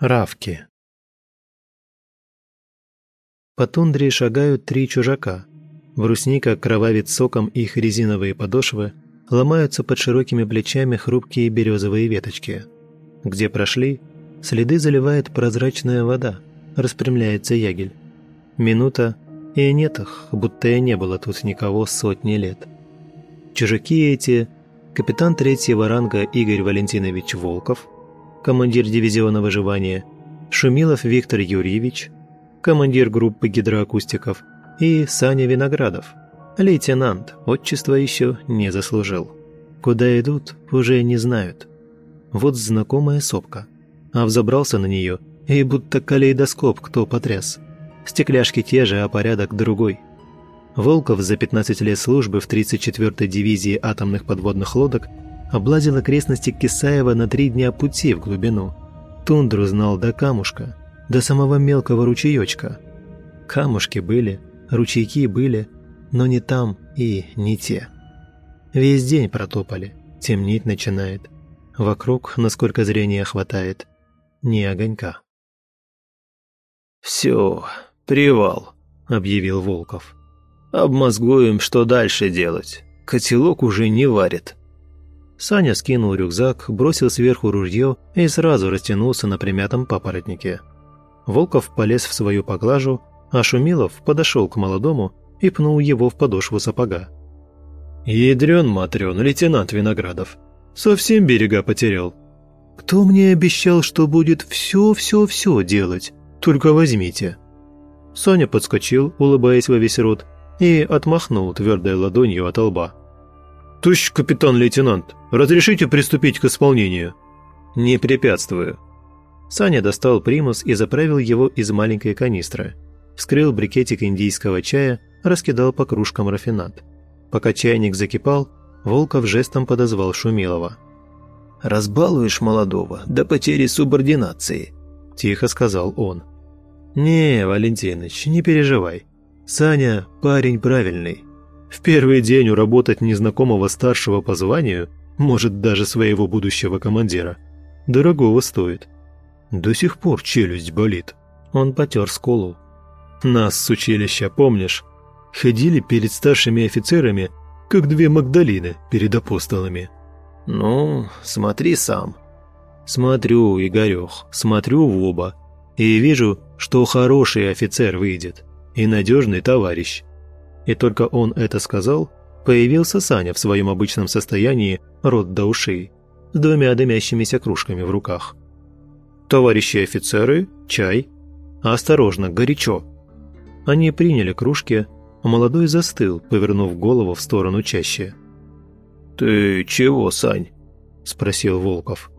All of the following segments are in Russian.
Равки. По тундре шагают три чужака. Брусника кровавит соком их резиновые подошвы, ломаются под широкими плечами хрупкие березовые веточки. Где прошли, следы заливает прозрачная вода, распрямляется ягель. Минута, и нет их, будто и не было тут никого сотни лет. Чужаки эти – капитан третьего ранга Игорь Валентинович Волков – командир дивизиона выживания, Шумилов Виктор Юрьевич, командир группы гидроакустиков, и Саня Виноградов, лейтенант, отчество еще не заслужил. Куда идут, уже не знают. Вот знакомая сопка, а взобрался на нее, и будто калейдоскоп кто потряс. Стекляшки те же, а порядок другой. Волков за 15 лет службы в 34-й дивизии атомных подводных лодок облазил окрестности Кисаева на три дня пути в глубину. Тундру знал до камушка, до самого мелкого ручеечка. Камушки были, ручейки были, но не там и не те. Весь день протопали, темнеть начинает. Вокруг, насколько зрения хватает, ни огонька. «Все, привал», — объявил Волков. «Обмозгуем, что дальше делать. Котелок уже не варит». Саня скинул рюкзак, бросил сверху ружье и сразу растянулся на примятом папоротнике. Волков полез в свою поглажу, а Шумилов подошел к молодому и пнул его в подошву сапога. «Ядрен-матрен, лейтенант Виноградов. Совсем берега потерял. Кто мне обещал, что будет все-все-все делать? Только возьмите». Саня подскочил, улыбаясь во весь рот, и отмахнул твердой ладонью от лба. «Товарищ капитан-лейтенант, разрешите приступить к исполнению?» «Не препятствую». Саня достал примус и заправил его из маленькой канистры. Вскрыл брикетик индийского чая, раскидал по кружкам рафинат. Пока чайник закипал, Волков жестом подозвал Шумилова. «Разбалуешь молодого до потери субординации», – тихо сказал он. «Не, Валентиныч, не переживай. Саня парень правильный. В первый день уработать незнакомого старшего по званию, может даже своего будущего командира, дорогого стоит. До сих пор челюсть болит. Он потер скулу. Нас с училища, помнишь, ходили перед старшими офицерами, как две Магдалины перед апостолами. Ну, смотри сам. Смотрю, Игорех, смотрю в оба. И вижу, что хороший офицер выйдет. И надежный товарищ. И только он это сказал, появился Саня в своем обычном состоянии, рот до ушей, с двумя дымящимися кружками в руках. «Товарищи офицеры, чай. Осторожно, горячо». Они приняли кружки, а молодой застыл, повернув голову в сторону чаще. «Ты чего, Сань?» – спросил Волков.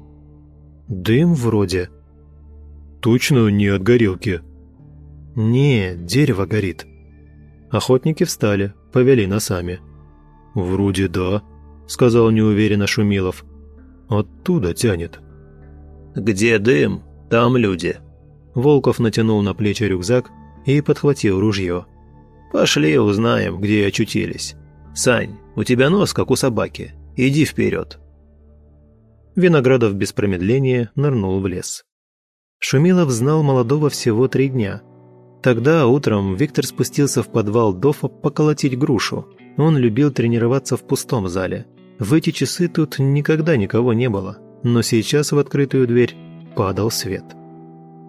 «Дым вроде». «Точно не от горелки?» «Не, дерево горит». Охотники встали, повели носами. «Вроде да», — сказал неуверенно Шумилов. «Оттуда тянет». «Где дым, там люди». Волков натянул на плечи рюкзак и подхватил ружье. «Пошли узнаем, где очутились. Сань, у тебя нос, как у собаки. Иди вперед». Виноградов без промедления нырнул в лес. Шумилов знал молодого всего три дня — Тогда утром Виктор спустился в подвал Дофа поколотить грушу. Он любил тренироваться в пустом зале. В эти часы тут никогда никого не было, но сейчас в открытую дверь падал свет.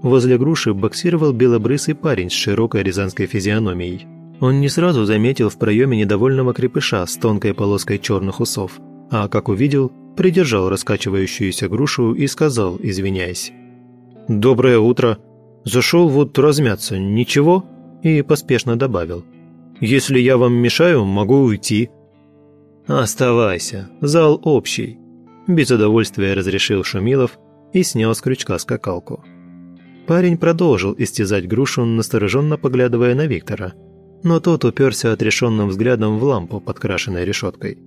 Возле груши боксировал белобрысый парень с широкой рязанской физиономией. Он не сразу заметил в проеме недовольного крепыша с тонкой полоской черных усов, а, как увидел, придержал раскачивающуюся грушу и сказал, извиняясь. «Доброе утро!» Зашел вот размяться, ничего?» И поспешно добавил. «Если я вам мешаю, могу уйти». «Оставайся, зал общий», – без удовольствия разрешил Шумилов и снял с крючка скакалку. Парень продолжил истязать грушу, настороженно поглядывая на Виктора, но тот уперся отрешенным взглядом в лампу, подкрашенной решеткой.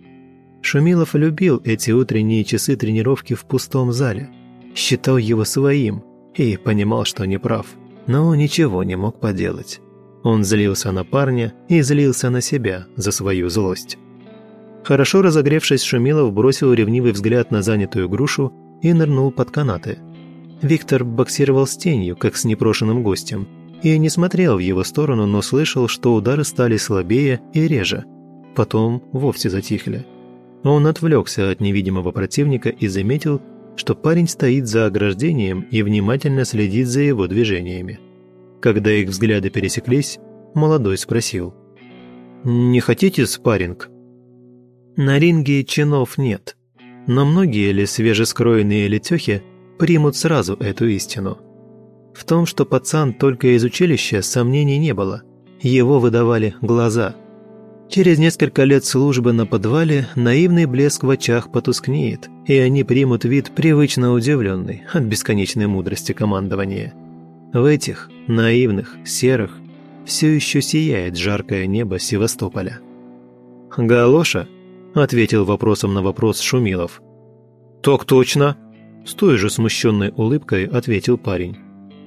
Шумилов любил эти утренние часы тренировки в пустом зале, считал его своим – и понимал, что не прав, но ничего не мог поделать. Он злился на парня и злился на себя за свою злость. Хорошо разогревшись, Шумилов бросил ревнивый взгляд на занятую грушу и нырнул под канаты. Виктор боксировал с тенью, как с непрошенным гостем, и не смотрел в его сторону, но слышал, что удары стали слабее и реже. Потом вовсе затихли. Он отвлекся от невидимого противника и заметил, что парень стоит за ограждением и внимательно следит за его движениями. Когда их взгляды пересеклись, молодой спросил. «Не хотите спарринг?» На ринге чинов нет, но многие ли свежескроенные летехи примут сразу эту истину. В том, что пацан только из училища, сомнений не было. Его выдавали глаза. Через несколько лет службы на подвале наивный блеск в очах потускнеет, и они примут вид привычно удивленный от бесконечной мудрости командования. В этих, наивных, серых, все еще сияет жаркое небо Севастополя. «Галоша?» – ответил вопросом на вопрос Шумилов. «Так точно!» – с той же смущенной улыбкой ответил парень.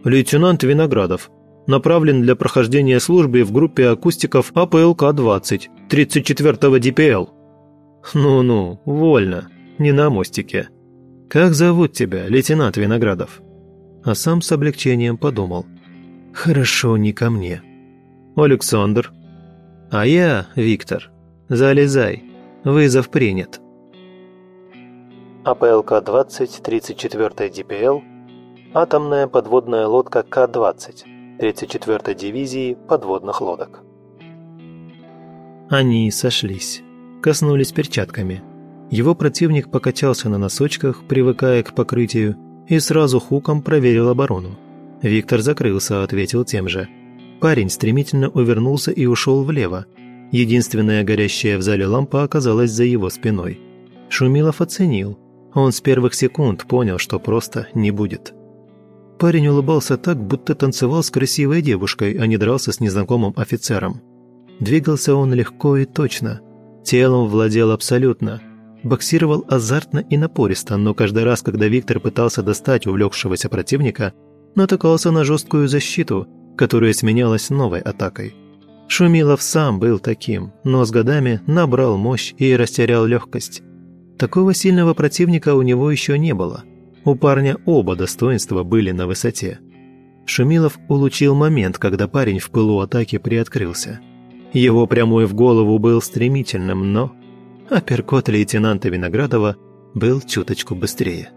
«Лейтенант Виноградов. Направлен для прохождения службы в группе акустиков АПЛК-20, 34-го ДПЛ». «Ну-ну, вольно, не на мостике. Как зовут тебя, лейтенант Виноградов?» А сам с облегчением подумал. «Хорошо, не ко мне». «Александр». «А я, Виктор. Залезай, Вызов принят. АПЛК-20, 34 ДПЛ, атомная подводная лодка К-20, 34-й дивизии подводных лодок. Они сошлись, коснулись перчатками. Его противник покачался на носочках, привыкая к покрытию, и сразу хуком проверил оборону. Виктор закрылся, ответил тем же. Парень стремительно увернулся и ушел влево, Единственная горящая в зале лампа оказалась за его спиной. Шумилов оценил. Он с первых секунд понял, что просто не будет. Парень улыбался так, будто танцевал с красивой девушкой, а не дрался с незнакомым офицером. Двигался он легко и точно. Телом владел абсолютно. Боксировал азартно и напористо, но каждый раз, когда Виктор пытался достать увлекшегося противника, натыкался на жесткую защиту, которая сменялась новой атакой – Шумилов сам был таким, но с годами набрал мощь и растерял легкость. Такого сильного противника у него еще не было. У парня оба достоинства были на высоте. Шумилов улучил момент, когда парень в пылу атаки приоткрылся. Его прямой в голову был стремительным, но апперкот лейтенанта Виноградова был чуточку быстрее.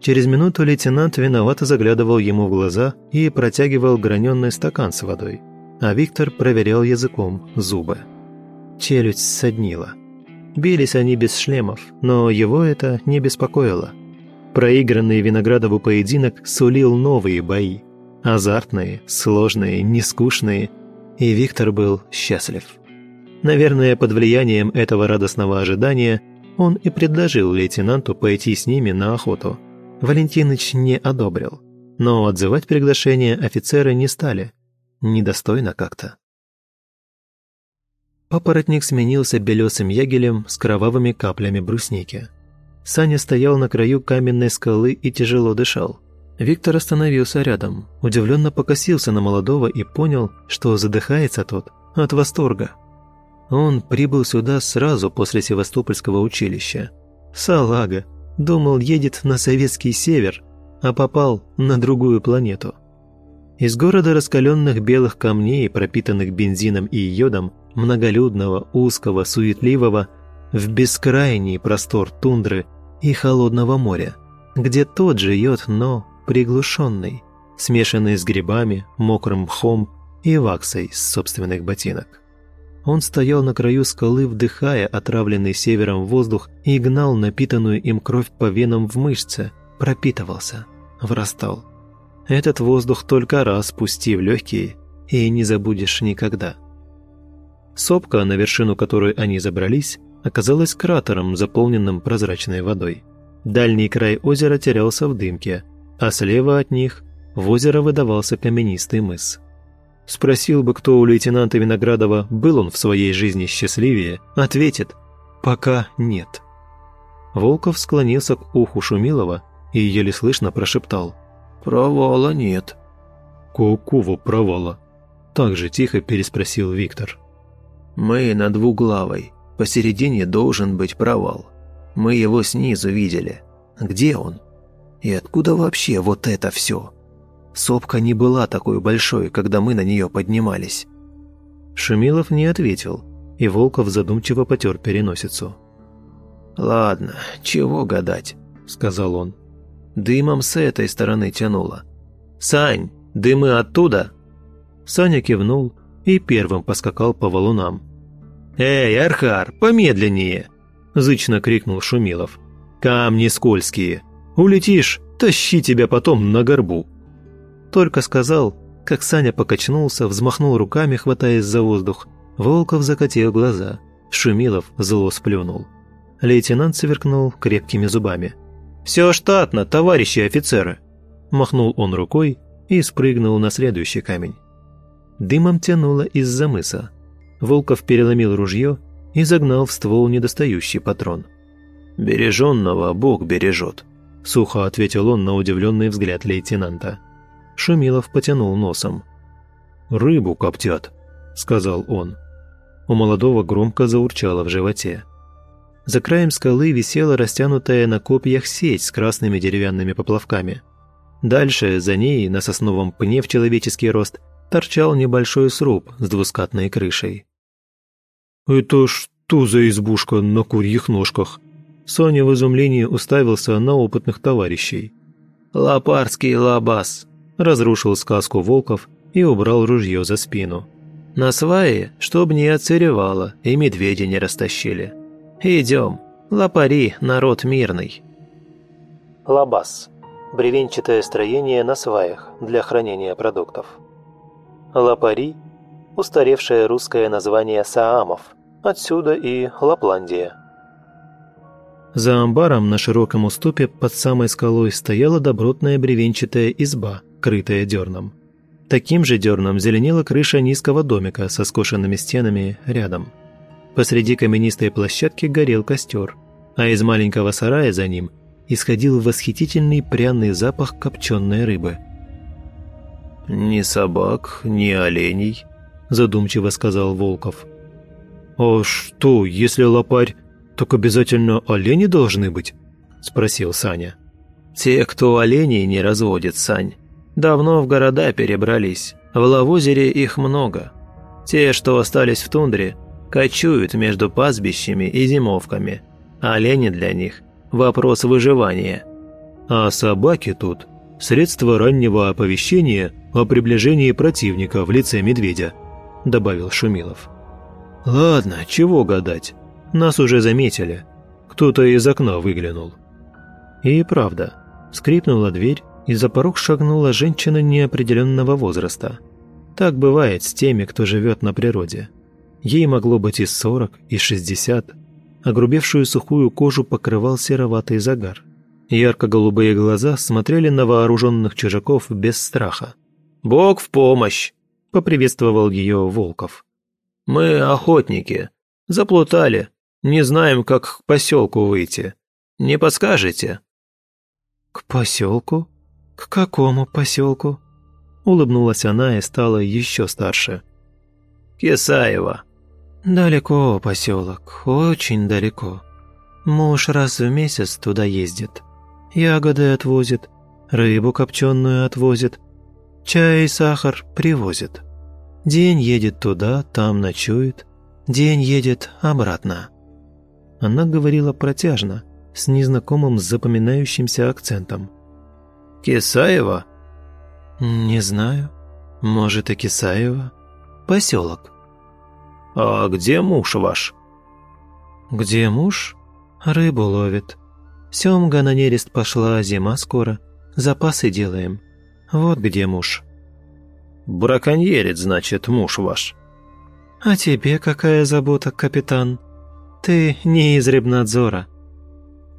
Через минуту лейтенант виновато заглядывал ему в глаза и протягивал граненый стакан с водой а Виктор проверял языком зубы. Челюсть соднила. Бились они без шлемов, но его это не беспокоило. Проигранный Виноградову поединок сулил новые бои. Азартные, сложные, нескучные. И Виктор был счастлив. Наверное, под влиянием этого радостного ожидания он и предложил лейтенанту пойти с ними на охоту. Валентиныч не одобрил. Но отзывать приглашение офицеры не стали – недостойно как-то. Папоротник сменился белесым ягелем с кровавыми каплями брусники. Саня стоял на краю каменной скалы и тяжело дышал. Виктор остановился рядом, удивленно покосился на молодого и понял, что задыхается тот от восторга. Он прибыл сюда сразу после Севастопольского училища. Салага. Думал, едет на советский север, а попал на другую планету. Из города раскаленных белых камней, пропитанных бензином и йодом, многолюдного, узкого, суетливого, в бескрайний простор тундры и холодного моря, где тот же йод, но приглушенный, смешанный с грибами, мокрым мхом и ваксой с собственных ботинок. Он стоял на краю скалы, вдыхая отравленный севером воздух и гнал напитанную им кровь по венам в мышце, пропитывался, врастал. Этот воздух только раз пусти в легкие, и не забудешь никогда. Сопка, на вершину которой они забрались, оказалась кратером, заполненным прозрачной водой. Дальний край озера терялся в дымке, а слева от них в озеро выдавался каменистый мыс. Спросил бы кто у лейтенанта Виноградова, был он в своей жизни счастливее, ответит «пока нет». Волков склонился к уху Шумилова и еле слышно прошептал «Провала нет». «Какого провала?» Так же тихо переспросил Виктор. «Мы на двуглавой. Посередине должен быть провал. Мы его снизу видели. Где он?» И откуда вообще вот это все? Сопка не была такой большой, когда мы на нее поднимались». Шумилов не ответил, и Волков задумчиво потер переносицу. «Ладно, чего гадать», — сказал он. «Дымом с этой стороны тянуло. Сань, дымы оттуда?» Саня кивнул и первым поскакал по валунам. «Эй, Архар, помедленнее!» – зычно крикнул Шумилов. «Камни скользкие. Улетишь, тащи тебя потом на горбу». Только сказал, как Саня покачнулся, взмахнул руками, хватаясь за воздух. Волков закатил глаза. Шумилов зло сплюнул. Лейтенант сверкнул крепкими зубами. «Все штатно, товарищи офицеры!» Махнул он рукой и спрыгнул на следующий камень. Дымом тянуло из-за мыса. Волков переломил ружье и загнал в ствол недостающий патрон. «Береженного Бог бережет», — сухо ответил он на удивленный взгляд лейтенанта. Шумилов потянул носом. «Рыбу коптят», — сказал он. У молодого громко заурчало в животе. За краем скалы висела растянутая на копьях сеть с красными деревянными поплавками. Дальше, за ней, на сосновом пне в человеческий рост, торчал небольшой сруб с двускатной крышей. «Это что за избушка на курьих ножках?» Соня в изумлении уставился на опытных товарищей. «Лопарский лабаз», – разрушил сказку Волков и убрал ружье за спину. «На свае, чтоб не отсыревало и медведи не растащили. Идем, лопари, народ мирный». Лабаз – бревенчатое строение на сваях для хранения продуктов. Лапари – устаревшее русское название Саамов, отсюда и Лапландия. За амбаром на широком уступе под самой скалой стояла добротная бревенчатая изба, крытая дерном. Таким же дерном зеленела крыша низкого домика со скошенными стенами рядом. Посреди каменистой площадки горел костер, а из маленького сарая за ним исходил восхитительный пряный запах копченой рыбы – «Ни собак, ни оленей», – задумчиво сказал Волков. «А что, если лопарь, так обязательно олени должны быть?» – спросил Саня. «Те, кто оленей не разводит, Сань, давно в города перебрались. В Лавозере их много. Те, что остались в тундре, кочуют между пастбищами и зимовками. Олени для них – вопрос выживания. А собаки тут – средство раннего оповещения о приближении противника в лице медведя», – добавил Шумилов. «Ладно, чего гадать. Нас уже заметили. Кто-то из окна выглянул». И правда, скрипнула дверь, и за порог шагнула женщина неопределенного возраста. Так бывает с теми, кто живет на природе. Ей могло быть и 40, и 60. Огрубевшую сухую кожу покрывал сероватый загар. Ярко-голубые глаза смотрели на вооруженных чужаков без страха. «Бог в помощь!» – поприветствовал ее Волков. «Мы охотники. Заплутали. Не знаем, как к поселку выйти. Не подскажете?» «К поселку? К какому поселку?» Улыбнулась она и стала еще старше. «Кисаева». «Далеко поселок, очень далеко. Муж раз в месяц туда ездит. Ягоды отвозит, рыбу копченую отвозит, Чай и сахар привозит. День едет туда, там ночует. День едет обратно. Она говорила протяжно, с незнакомым запоминающимся акцентом. «Кисаева?» «Не знаю. Может, и Кисаева. Поселок». «А где муж ваш?» «Где муж? Рыбу ловит. Семга на нерест пошла, зима скоро. Запасы делаем. Вот где муж». «Браконьерит, значит, муж ваш». «А тебе какая забота, капитан? Ты не из рыбнадзора».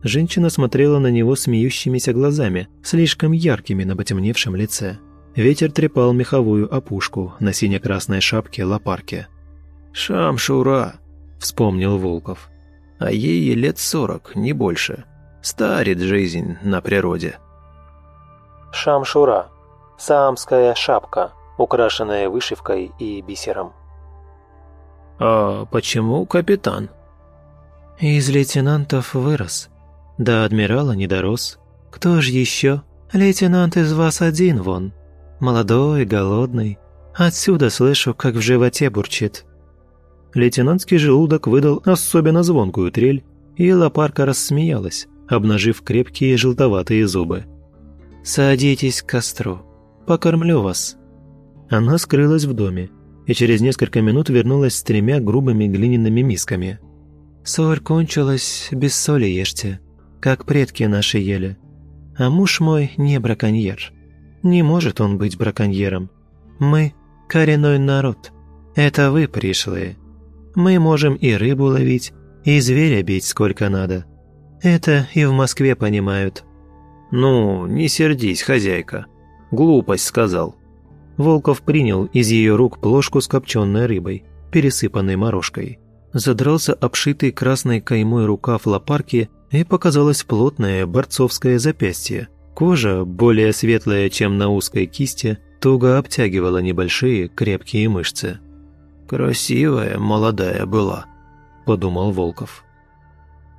Женщина смотрела на него смеющимися глазами, слишком яркими на потемневшем лице. Ветер трепал меховую опушку на сине-красной шапке лопарки. «Шамшура», — вспомнил Волков. «А ей лет сорок, не больше. Старит жизнь на природе». Шамшура Саамская шапка, украшенная вышивкой и бисером. «А почему капитан?» «Из лейтенантов вырос. До адмирала не дорос. Кто ж еще? Лейтенант из вас один вон. Молодой, голодный. Отсюда слышу, как в животе бурчит». Лейтенантский желудок выдал особенно звонкую трель, и лопарка рассмеялась, обнажив крепкие желтоватые зубы. «Садитесь к костру. Покормлю вас». Она скрылась в доме и через несколько минут вернулась с тремя грубыми глиняными мисками. «Соль кончилась, без соли ешьте, как предки наши ели. А муж мой не браконьер. Не может он быть браконьером. Мы – коренной народ. Это вы пришлые. Мы можем и рыбу ловить, и зверя бить сколько надо. Это и в Москве понимают». «Ну, не сердись, хозяйка. Глупость сказал». Волков принял из ее рук плошку с копченой рыбой, пересыпанной морожкой. Задрался обшитый красной каймой рукав лопарки и показалось плотное борцовское запястье. Кожа, более светлая, чем на узкой кисти, туго обтягивала небольшие крепкие мышцы. «Красивая молодая была», – подумал Волков.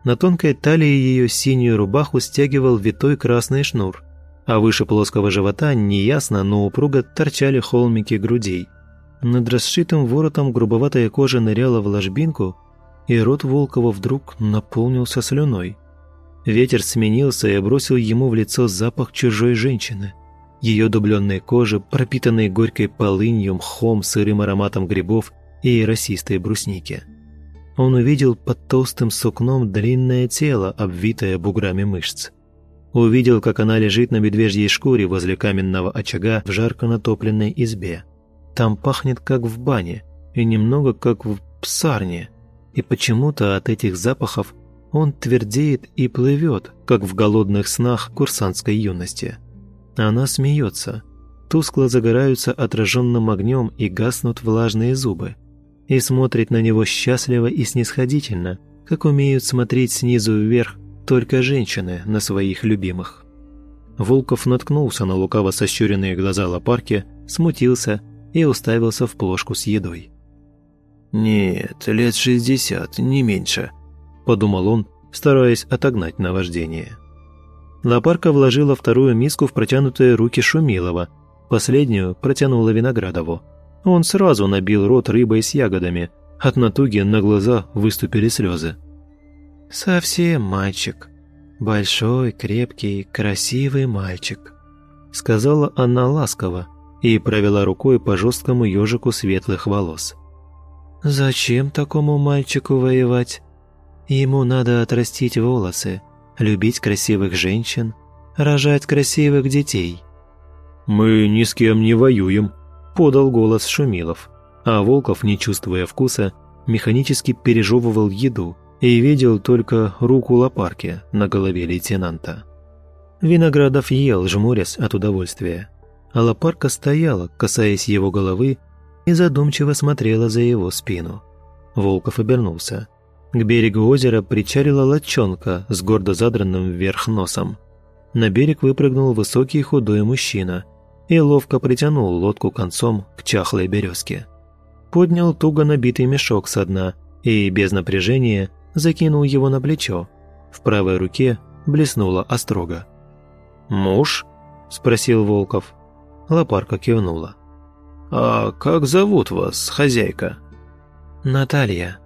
На тонкой талии ее синюю рубаху стягивал витой красный шнур, а выше плоского живота неясно, но упруго торчали холмики грудей. Над расшитым воротом грубоватая кожа ныряла в ложбинку, и рот Волкова вдруг наполнился слюной. Ветер сменился и бросил ему в лицо запах чужой женщины. Ее дубленной кожи, пропитанной горькой полынью, мхом, сырым ароматом грибов и росистой брусники. Он увидел под толстым сукном длинное тело, обвитое буграми мышц. Увидел, как она лежит на медвежьей шкуре возле каменного очага в жарко натопленной избе. Там пахнет, как в бане, и немного, как в псарне. И почему-то от этих запахов он твердеет и плывет, как в голодных снах курсантской юности. Она смеется. Тускло загораются отраженным огнем и гаснут влажные зубы. И смотрит на него счастливо и снисходительно, как умеют смотреть снизу вверх только женщины на своих любимых. Волков наткнулся на лукаво сощуренные глаза лопарки, смутился и уставился в плошку с едой. «Нет, лет шестьдесят, не меньше», – подумал он, стараясь отогнать наваждение. Лопарка вложила вторую миску в протянутые руки Шумилова, последнюю протянула Виноградову. Он сразу набил рот рыбой с ягодами, от натуги на глаза выступили слезы. «Совсем мальчик. Большой, крепкий, красивый мальчик», — сказала она ласково и провела рукой по жесткому ежику светлых волос. «Зачем такому мальчику воевать? Ему надо отрастить волосы, любить красивых женщин, рожать красивых детей». «Мы ни с кем не воюем», — подал голос Шумилов, а Волков, не чувствуя вкуса, механически пережевывал еду, и видел только руку лопарки на голове лейтенанта. Виноградов ел, жмурясь от удовольствия, а лопарка стояла, касаясь его головы, и задумчиво смотрела за его спину. Волков обернулся. К берегу озера причалила лодчонка с гордо задранным вверх носом. На берег выпрыгнул высокий худой мужчина и ловко притянул лодку концом к чахлой березке. Поднял туго набитый мешок со дна и, без напряжения, закинул его на плечо. В правой руке блеснула острога. «Муж?» – спросил Волков. Лопарка кивнула. «А как зовут вас, хозяйка?» «Наталья».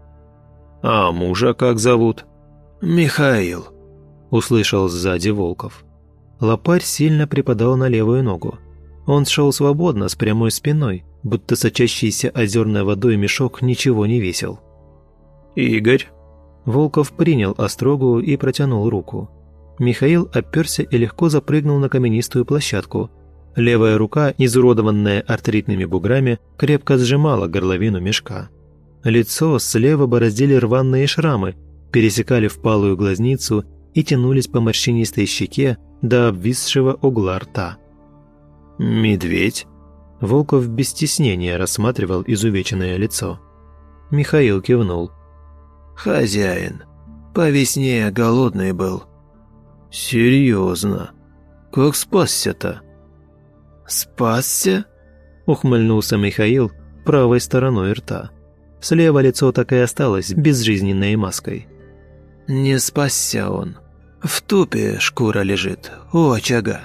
«А мужа как зовут?» «Михаил», – услышал сзади Волков. Лопарь сильно припадал на левую ногу. Он шел свободно, с прямой спиной, будто сочащийся озерной водой мешок ничего не весил. «Игорь?» Волков принял острогу и протянул руку. Михаил оперся и легко запрыгнул на каменистую площадку. Левая рука, изуродованная артритными буграми, крепко сжимала горловину мешка. Лицо слева бороздили рваные шрамы, пересекали впалую глазницу и тянулись по морщинистой щеке до обвисшего угла рта. «Медведь?» Волков без стеснения рассматривал изувеченное лицо. Михаил кивнул. «Хозяин, по весне голодный был». «Серьезно? Как спасся-то?» «Спасся?» – ухмыльнулся Михаил правой стороной рта. Слева лицо так и осталось безжизненной маской. «Не спасся он. В тупе шкура лежит, у очага».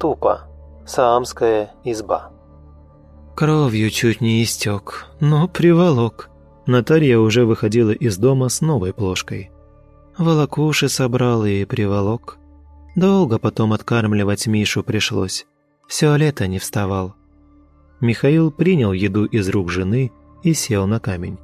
Тупа. Саамская изба. Кровью чуть не истек, но приволок. Наталья уже выходила из дома с новой плошкой. Волокуши собрал и приволок. Долго потом откармливать Мишу пришлось. Все лето не вставал. Михаил принял еду из рук жены и сел на камень.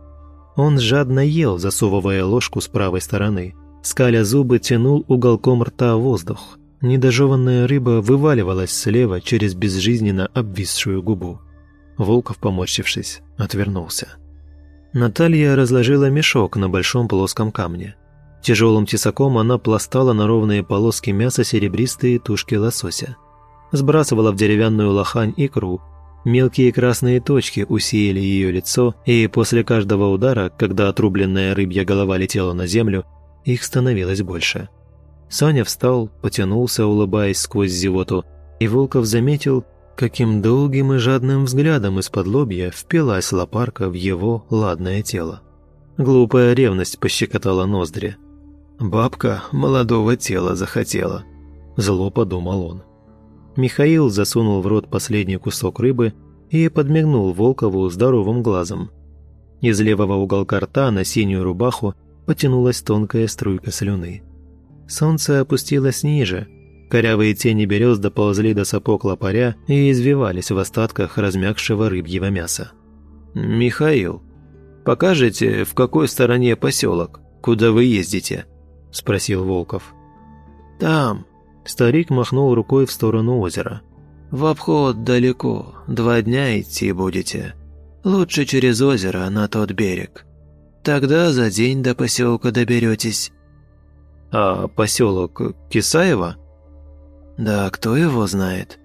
Он жадно ел, засовывая ложку с правой стороны. Скаля зубы, тянул уголком рта воздух. Недожеванная рыба вываливалась слева через безжизненно обвисшую губу. Волков, поморщившись, отвернулся. Наталья разложила мешок на большом плоском камне. Тяжелым тесаком она пластала на ровные полоски мяса серебристые тушки лосося. Сбрасывала в деревянную лохань икру. Мелкие красные точки усеяли ее лицо, и после каждого удара, когда отрубленная рыбья голова летела на землю, их становилось больше. Саня встал, потянулся, улыбаясь сквозь зевоту, и Волков заметил, каким долгим и жадным взглядом из-под лобья впилась лопарка в его ладное тело. Глупая ревность пощекотала ноздри. «Бабка молодого тела захотела», – зло подумал он. Михаил засунул в рот последний кусок рыбы и подмигнул Волкову здоровым глазом. Из левого уголка рта на синюю рубаху потянулась тонкая струйка слюны. Солнце опустилось ниже – Корявые тени берез доползли до сапог лопаря и извивались в остатках размягшего рыбьего мяса. «Михаил, покажете, в какой стороне поселок, куда вы ездите?» – спросил Волков. «Там», – старик махнул рукой в сторону озера. «В обход далеко, два дня идти будете. Лучше через озеро на тот берег. Тогда за день до поселка доберетесь». «А поселок Кисаева?» Да кто его знает?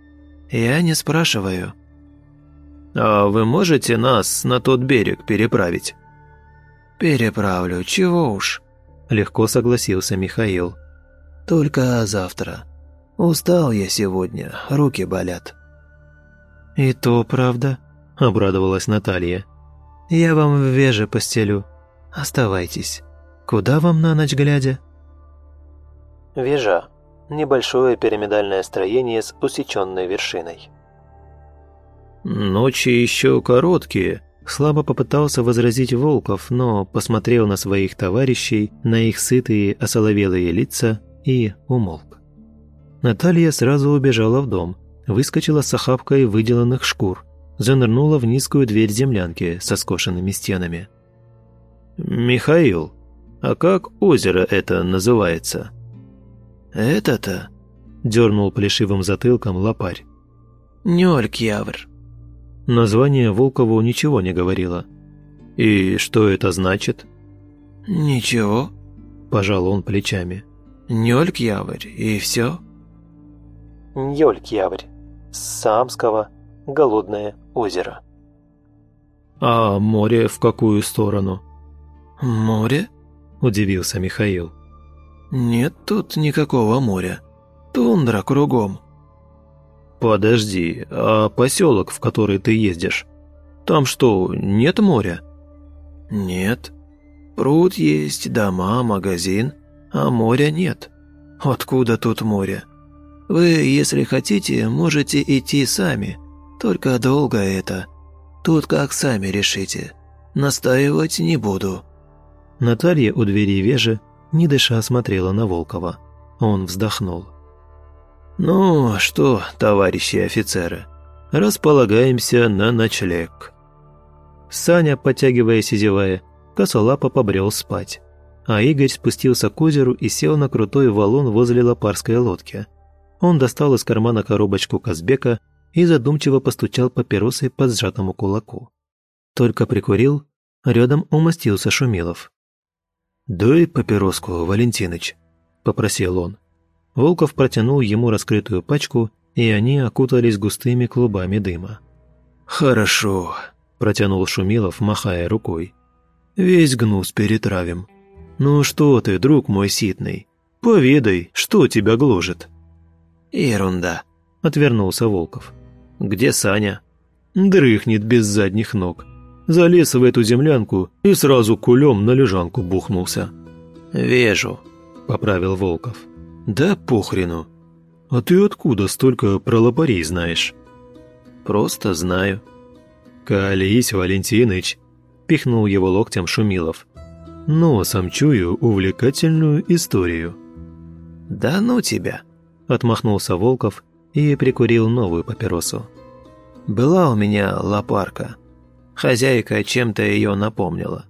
Я не спрашиваю. А вы можете нас на тот берег переправить? Переправлю, чего уж. Легко согласился Михаил. Только завтра. Устал я сегодня, руки болят. И то правда, обрадовалась Наталья. Я вам в веже постелю. Оставайтесь. Куда вам на ночь глядя? Вежа небольшое пирамидальное строение с усеченной вершиной. «Ночи еще короткие», – слабо попытался возразить Волков, но посмотрел на своих товарищей, на их сытые, осоловелые лица и умолк. Наталья сразу убежала в дом, выскочила с охапкой выделанных шкур, занырнула в низкую дверь землянки со скошенными стенами. «Михаил, а как озеро это называется?» «Это-то?» – дернул плешивым затылком лопарь. «Нёльк-явр». Название Волкову ничего не говорило. «И что это значит?» «Ничего», – пожал он плечами. «Нёльк-явр, и все. Нёльк-явр. С Самского. Голодное озеро. «А море в какую сторону?» «Море?» – удивился Михаил. «Нет тут никакого моря. Тундра кругом». «Подожди, а поселок, в который ты ездишь, там что, нет моря?» «Нет. Пруд есть, дома, магазин, а моря нет. Откуда тут море? Вы, если хотите, можете идти сами, только долго это. Тут как сами решите. Настаивать не буду». Наталья у двери вежи не дыша смотрела на Волкова. Он вздохнул. «Ну что, товарищи офицеры, располагаемся на ночлег». Саня, подтягиваясь и зевая, косолапо побрел спать. А Игорь спустился к озеру и сел на крутой валун возле лопарской лодки. Он достал из кармана коробочку Казбека и задумчиво постучал папиросой по сжатому кулаку. Только прикурил, рядом умостился Шумилов. «Дай папироску, Валентиныч», – попросил он. Волков протянул ему раскрытую пачку, и они окутались густыми клубами дыма. «Хорошо», – протянул Шумилов, махая рукой. «Весь гнус перетравим. Ну что ты, друг мой ситный, поведай, что тебя гложет». «Ерунда», – отвернулся Волков. «Где Саня?» «Дрыхнет без задних ног залез в эту землянку и сразу кулем на лежанку бухнулся. «Вижу. – поправил Волков. «Да похрену. А ты откуда столько про лопарей знаешь?» «Просто знаю». «Колись, Валентиныч!» – пихнул его локтем Шумилов. «Носом чую увлекательную историю». «Да ну тебя!» – отмахнулся Волков и прикурил новую папиросу. «Была у меня лопарка. Хозяйка чем-то ее напомнила.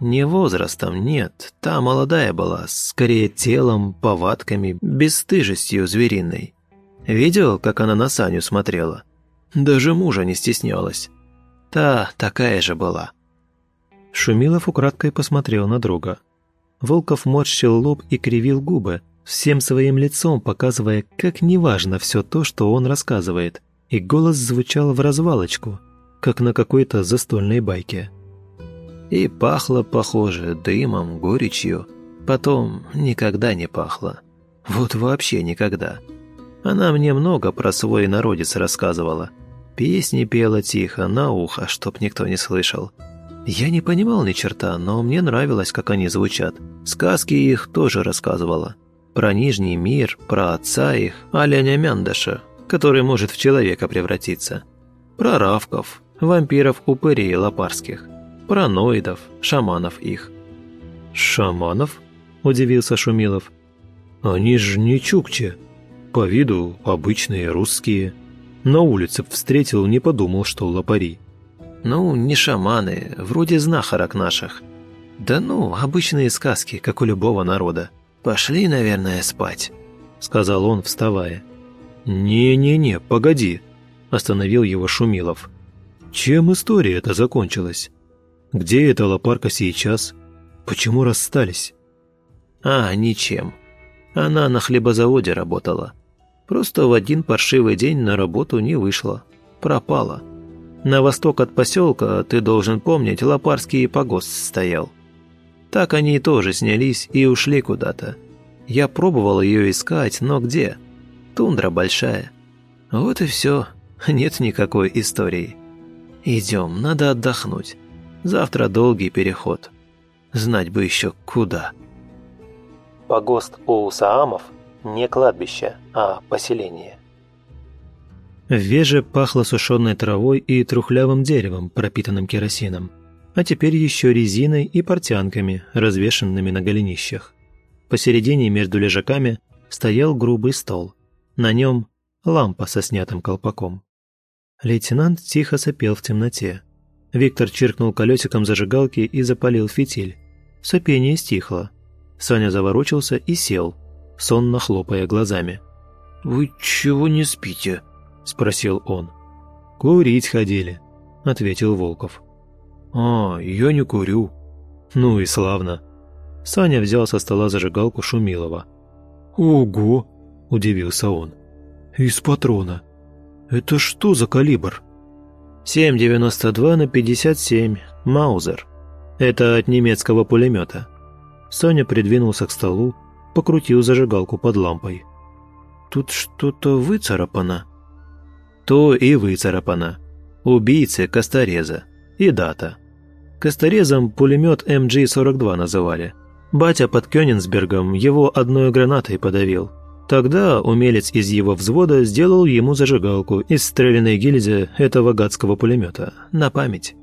Не возрастом, нет, та молодая была, скорее телом, повадками, бесстыжестью звериной. Видел, как она на Саню смотрела? Даже мужа не стеснялась. Та такая же была». Шумилов украдкой посмотрел на друга. Волков морщил лоб и кривил губы, всем своим лицом показывая, как неважно все то, что он рассказывает, и голос звучал в развалочку, как на какой-то застольной байке. И пахло, похоже, дымом, горечью. Потом никогда не пахло. Вот вообще никогда. Она мне много про свой народец рассказывала. Песни пела тихо, на ухо, чтоб никто не слышал. Я не понимал ни черта, но мне нравилось, как они звучат. Сказки их тоже рассказывала. Про Нижний мир, про отца их, оленя Мяндаша, который может в человека превратиться. Про равков, вампиров-упырей лопарских. Про ноидов, шаманов их. «Шаманов?» – удивился Шумилов. «Они же не чукче. По виду обычные русские. На улице встретил, не подумал, что лопари». «Ну, не шаманы, вроде знахарок наших. Да ну, обычные сказки, как у любого народа. «Пошли, наверное, спать», — сказал он, вставая. «Не-не-не, погоди», — остановил его Шумилов. «Чем история эта закончилась? Где эта лопарка сейчас? Почему расстались?» «А, ничем. Она на хлебозаводе работала. Просто в один паршивый день на работу не вышла. Пропала. На восток от поселка, ты должен помнить, Лопарский погост стоял. Так они тоже снялись и ушли куда-то. Я пробовал ее искать, но где? Тундра большая. Вот и все. Нет никакой истории. Идем, надо отдохнуть. Завтра долгий переход. Знать бы еще куда. Погост у Саамов не кладбище, а поселение. В Веже пахло сушеной травой и трухлявым деревом, пропитанным керосином а теперь еще резиной и портянками, развешенными на голенищах. Посередине между лежаками стоял грубый стол. На нем лампа со снятым колпаком. Лейтенант тихо сопел в темноте. Виктор чиркнул колесиком зажигалки и запалил фитиль. Сопение стихло. Саня заворочился и сел, сонно хлопая глазами. «Вы чего не спите?» – спросил он. «Курить ходили», – ответил Волков. «А, я не курю». «Ну и славно». Саня взял со стола зажигалку Шумилова. «Ого!» – удивился он. «Из патрона. Это что за калибр?» 7,92 на 57, Маузер. Это от немецкого пулемета. Саня придвинулся к столу, покрутил зажигалку под лампой. «Тут что-то выцарапано». «То и выцарапано. Убийцы Костореза. И дата. Косторезом пулемет МГ-42 называли. Батя под Кёнигсбергом его одной гранатой подавил. Тогда умелец из его взвода сделал ему зажигалку из стрелянной гильзы этого гадского пулемета. На память.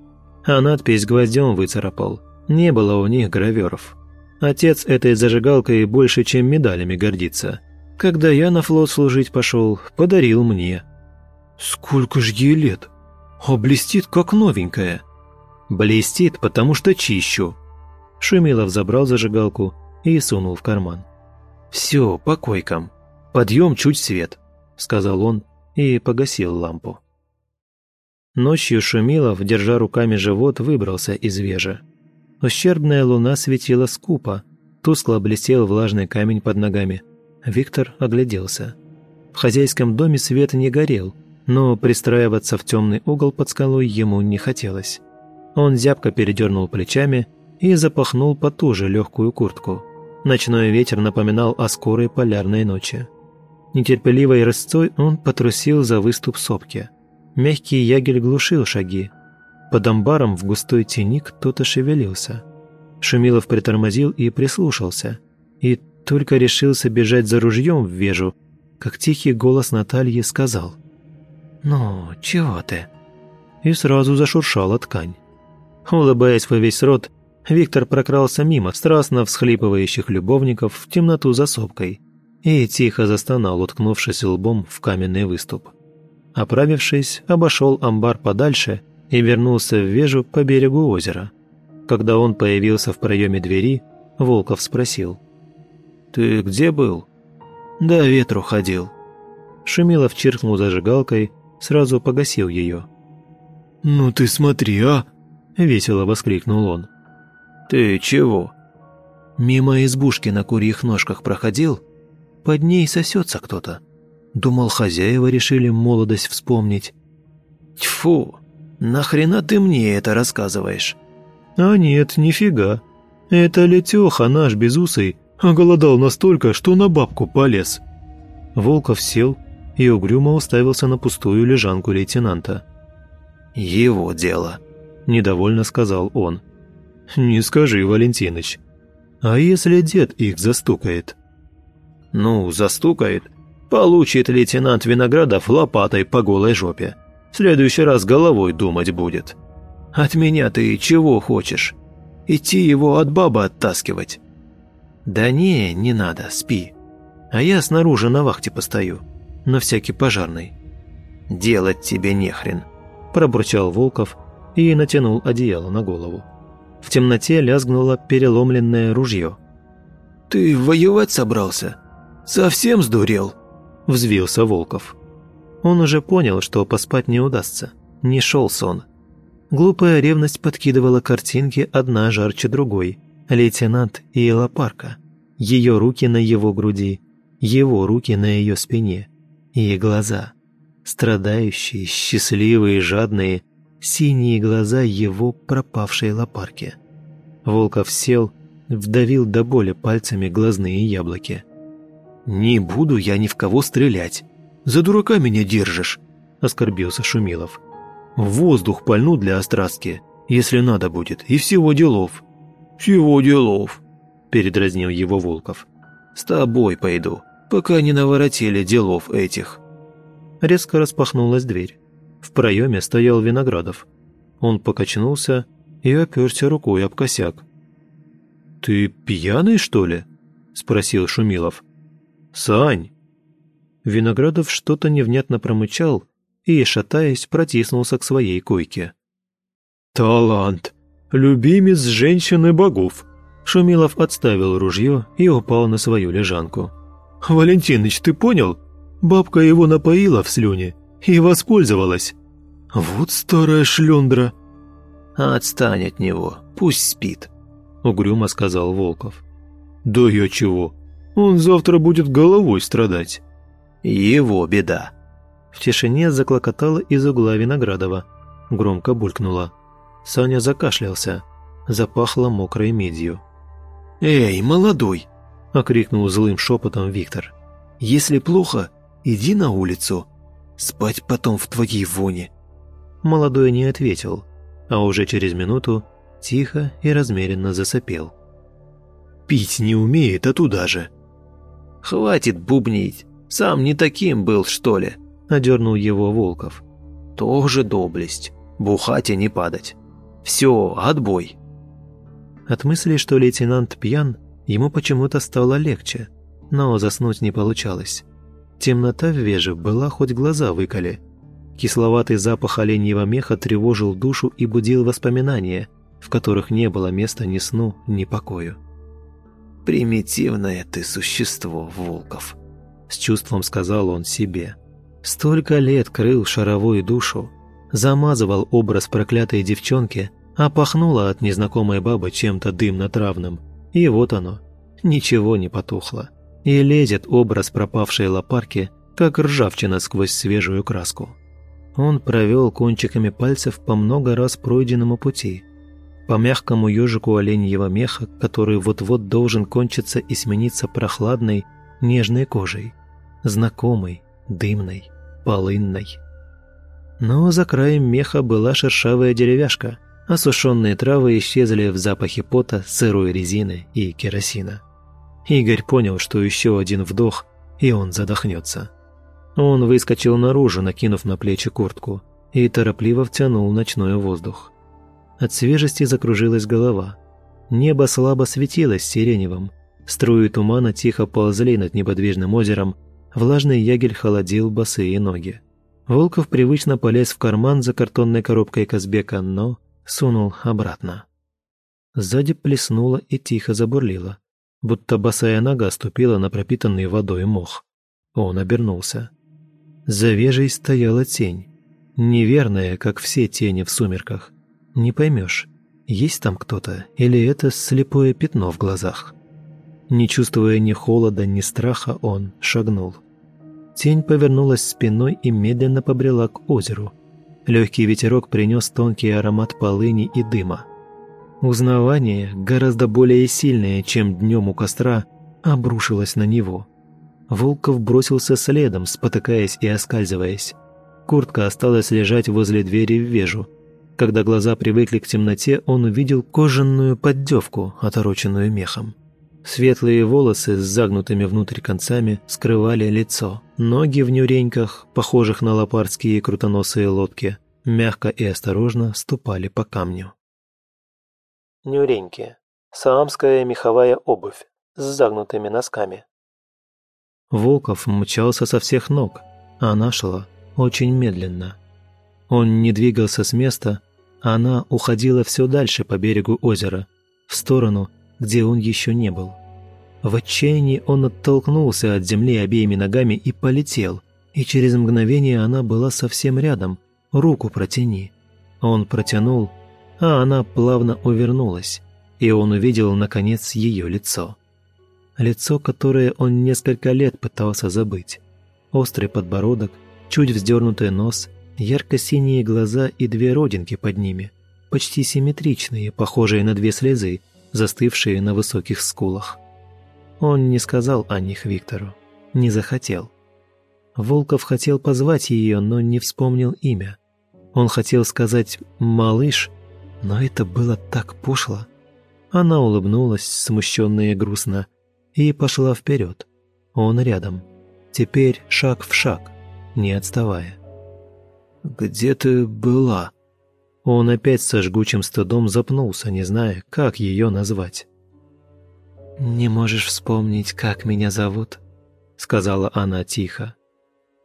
А надпись гвоздем выцарапал. Не было у них граверов. Отец этой зажигалкой больше, чем медалями гордится. Когда я на флот служить пошел, подарил мне. Сколько ж ей лет? А блестит, как новенькая. Блестит, потому что чищу». Шумилов забрал зажигалку и сунул в карман. «Все, по койкам. Подъем чуть свет», — сказал он и погасил лампу. Ночью Шумилов, держа руками живот, выбрался из вежа. Ущербная луна светила скупо, тускло блестел влажный камень под ногами. Виктор огляделся. В хозяйском доме свет не горел, но пристраиваться в темный угол под скалой ему не хотелось. Он зябко передернул плечами и запахнул потуже легкую куртку. Ночной ветер напоминал о скорой полярной ночи. Нетерпеливой рысцой он потрусил за выступ сопки. Мягкий ягель глушил шаги. Под амбаром в густой тени кто-то шевелился. Шумилов притормозил и прислушался. И только решился бежать за ружьем в вежу, как тихий голос Натальи сказал «Ну, чего ты?» И сразу зашуршала ткань. Улыбаясь во весь рот, Виктор прокрался мимо страстно всхлипывающих любовников в темноту за сопкой и тихо застонал, уткнувшись лбом в каменный выступ. Оправившись, обошел амбар подальше и вернулся в вежу по берегу озера. Когда он появился в проеме двери, Волков спросил. «Ты где был?» «Да ветру ходил». Шумилов чиркнул зажигалкой, сразу погасил ее. «Ну ты смотри, а!» – весело воскликнул он. «Ты чего?» «Мимо избушки на курьих ножках проходил. Под ней сосется кто-то. Думал, хозяева решили молодость вспомнить». «Тьфу! Нахрена ты мне это рассказываешь?» «А нет, нифига. Это Летеха наш безусый оголодал настолько, что на бабку полез». Волков сел и угрюмо уставился на пустую лежанку лейтенанта. «Его дело», – недовольно сказал он. «Не скажи, Валентиныч. А если дед их застукает?» «Ну, застукает. Получит лейтенант Виноградов лопатой по голой жопе. В следующий раз головой думать будет. От меня ты чего хочешь? Идти его от бабы оттаскивать?» «Да не, не надо, спи. А я снаружи на вахте постою, на всякий пожарный». «Делать тебе нехрен», – пробурчал Волков и натянул одеяло на голову. В темноте лязгнуло переломленное ружье. «Ты воевать собрался? Совсем сдурел?» – взвился Волков. Он уже понял, что поспать не удастся. Не шел сон. Глупая ревность подкидывала картинки одна жарче другой. Лейтенант и Парка. Ее руки на его груди, его руки на ее спине. И глаза. Страдающие, счастливые, жадные, синие глаза его пропавшей лопарки. Волков сел, вдавил до боли пальцами глазные яблоки. «Не буду я ни в кого стрелять. За дурака меня держишь», – оскорбился Шумилов. «Воздух пальну для острастки, если надо будет, и всего делов». «Всего делов», – передразнил его Волков. «С тобой пойду, пока не наворотили делов этих». Резко распахнулась дверь. В проеме стоял Виноградов. Он покачнулся и оперся рукой об косяк. «Ты пьяный, что ли?» – спросил Шумилов. «Сань!» Виноградов что-то невнятно промычал и, шатаясь, протиснулся к своей койке. «Талант! Любимец женщины богов!» Шумилов отставил ружье и упал на свою лежанку. «Валентиныч, ты понял? Бабка его напоила в слюне и воспользовалась. Вот старая шлендра. Отстань от него, пусть спит, угрюмо сказал Волков. Да я чего? Он завтра будет головой страдать. Его беда. В тишине заклокотало из угла Виноградова. Громко булькнуло. Саня закашлялся. Запахло мокрой медью. «Эй, молодой!» – окрикнул злым шепотом Виктор. «Если плохо, иди на улицу. Спать потом в твоей воне». Молодой не ответил, а уже через минуту тихо и размеренно засопел. «Пить не умеет, а туда же». «Хватит бубнить, сам не таким был, что ли?» – одернул его Волков. «Тоже доблесть, бухать и не падать. Все, отбой». От мысли, что лейтенант пьян, ему почему-то стало легче, но заснуть не получалось. Темнота в веже была хоть глаза выколи. Кисловатый запах оленьего меха тревожил душу и будил воспоминания, в которых не было места ни сну, ни покою. «Примитивное ты существо, Волков», — с чувством сказал он себе. «Столько лет крыл шаровую душу, замазывал образ проклятой девчонки, а пахнуло от незнакомой бабы чем-то дымно-травным. И вот оно, ничего не потухло и лезет образ пропавшей лопарки, как ржавчина сквозь свежую краску. Он провел кончиками пальцев по много раз пройденному пути, по мягкому ежику оленьего меха, который вот-вот должен кончиться и смениться прохладной, нежной кожей, знакомой, дымной, полынной. Но за краем меха была шершавая деревяшка, а сушеные травы исчезли в запахе пота, сырой резины и керосина. Игорь понял, что еще один вдох, и он задохнется. Он выскочил наружу, накинув на плечи куртку, и торопливо втянул ночной воздух. От свежести закружилась голова. Небо слабо светилось сиреневым. Струи тумана тихо ползли над неподвижным озером, влажный ягель холодил босые ноги. Волков привычно полез в карман за картонной коробкой Казбека, но сунул обратно. Сзади плеснуло и тихо забурлило, будто босая нога ступила на пропитанный водой мох. Он обернулся. За вежей стояла тень, неверная, как все тени в сумерках. Не поймешь, есть там кто-то или это слепое пятно в глазах. Не чувствуя ни холода, ни страха, он шагнул – Тень повернулась спиной и медленно побрела к озеру. Легкий ветерок принес тонкий аромат полыни и дыма. Узнавание, гораздо более сильное, чем днем у костра, обрушилось на него. Волков бросился следом, спотыкаясь и оскальзываясь. Куртка осталась лежать возле двери в вежу. Когда глаза привыкли к темноте, он увидел кожаную поддевку, отороченную мехом. Светлые волосы с загнутыми внутрь концами скрывали лицо. Ноги в нюреньках, похожих на лопарские крутоносые лодки, мягко и осторожно ступали по камню. Нюреньки. Саамская меховая обувь с загнутыми носками. Волков мчался со всех ног, а она шла очень медленно. Он не двигался с места, она уходила все дальше по берегу озера, в сторону, где он еще не был. В отчаянии он оттолкнулся от земли обеими ногами и полетел, и через мгновение она была совсем рядом, руку протяни. Он протянул, а она плавно увернулась, и он увидел, наконец, ее лицо. Лицо, которое он несколько лет пытался забыть. Острый подбородок, чуть вздернутый нос, ярко-синие глаза и две родинки под ними, почти симметричные, похожие на две слезы, застывшие на высоких скулах. Он не сказал о них Виктору, не захотел. Волков хотел позвать ее, но не вспомнил имя. Он хотел сказать «малыш», но это было так пошло. Она улыбнулась, смущенная и грустно, и пошла вперед. Он рядом. Теперь шаг в шаг, не отставая. «Где ты была?» Он опять со жгучим стыдом запнулся, не зная, как ее назвать. «Не можешь вспомнить, как меня зовут?» — сказала она тихо.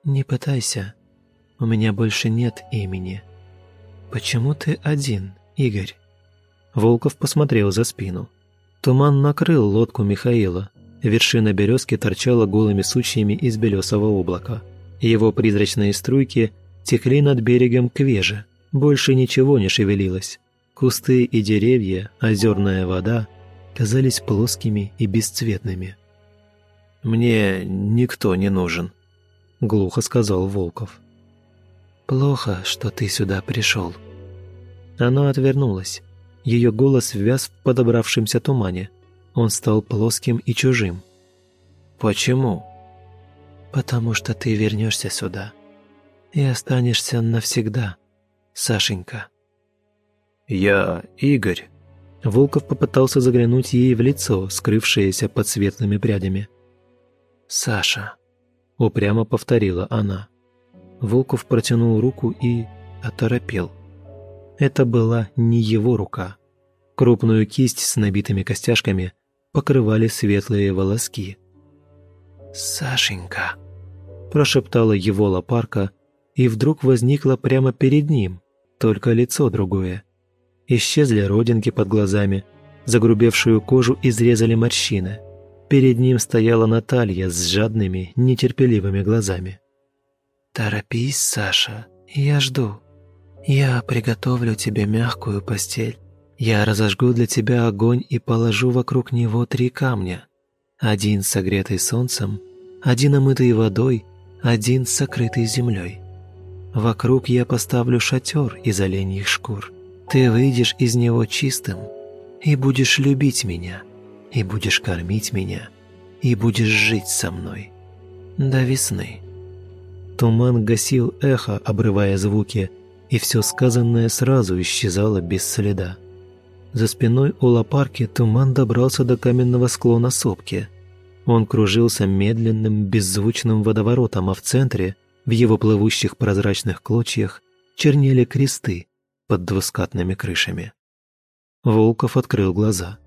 «Не пытайся. У меня больше нет имени. Почему ты один, Игорь?» Волков посмотрел за спину. Туман накрыл лодку Михаила. Вершина березки торчала голыми сучьями из белесого облака. Его призрачные струйки текли над берегом к веже. Больше ничего не шевелилось. Кусты и деревья, озерная вода казались плоскими и бесцветными. «Мне никто не нужен», — глухо сказал Волков. «Плохо, что ты сюда пришел». Она отвернулась. Ее голос вяз в подобравшемся тумане. Он стал плоским и чужим. «Почему?» «Потому что ты вернешься сюда и останешься навсегда, Сашенька». «Я Игорь», Волков попытался заглянуть ей в лицо, скрывшееся под светлыми прядями. «Саша», — упрямо повторила она. Волков протянул руку и оторопел. Это была не его рука. Крупную кисть с набитыми костяшками покрывали светлые волоски. «Сашенька», – прошептала его лопарка, и вдруг возникла прямо перед ним, только лицо другое. Исчезли родинки под глазами, загрубевшую кожу изрезали морщины. Перед ним стояла Наталья с жадными, нетерпеливыми глазами. «Торопись, Саша, я жду. Я приготовлю тебе мягкую постель. Я разожгу для тебя огонь и положу вокруг него три камня. Один согретый солнцем, один омытый водой, один сокрытый землей. Вокруг я поставлю шатер из оленьих шкур. Ты выйдешь из него чистым и будешь любить меня, и будешь кормить меня, и будешь жить со мной. До весны. Туман гасил эхо, обрывая звуки, и все сказанное сразу исчезало без следа. За спиной у лопарки туман добрался до каменного склона сопки. Он кружился медленным, беззвучным водоворотом, а в центре, в его плывущих прозрачных клочьях, чернели кресты под двускатными крышами. Волков открыл глаза.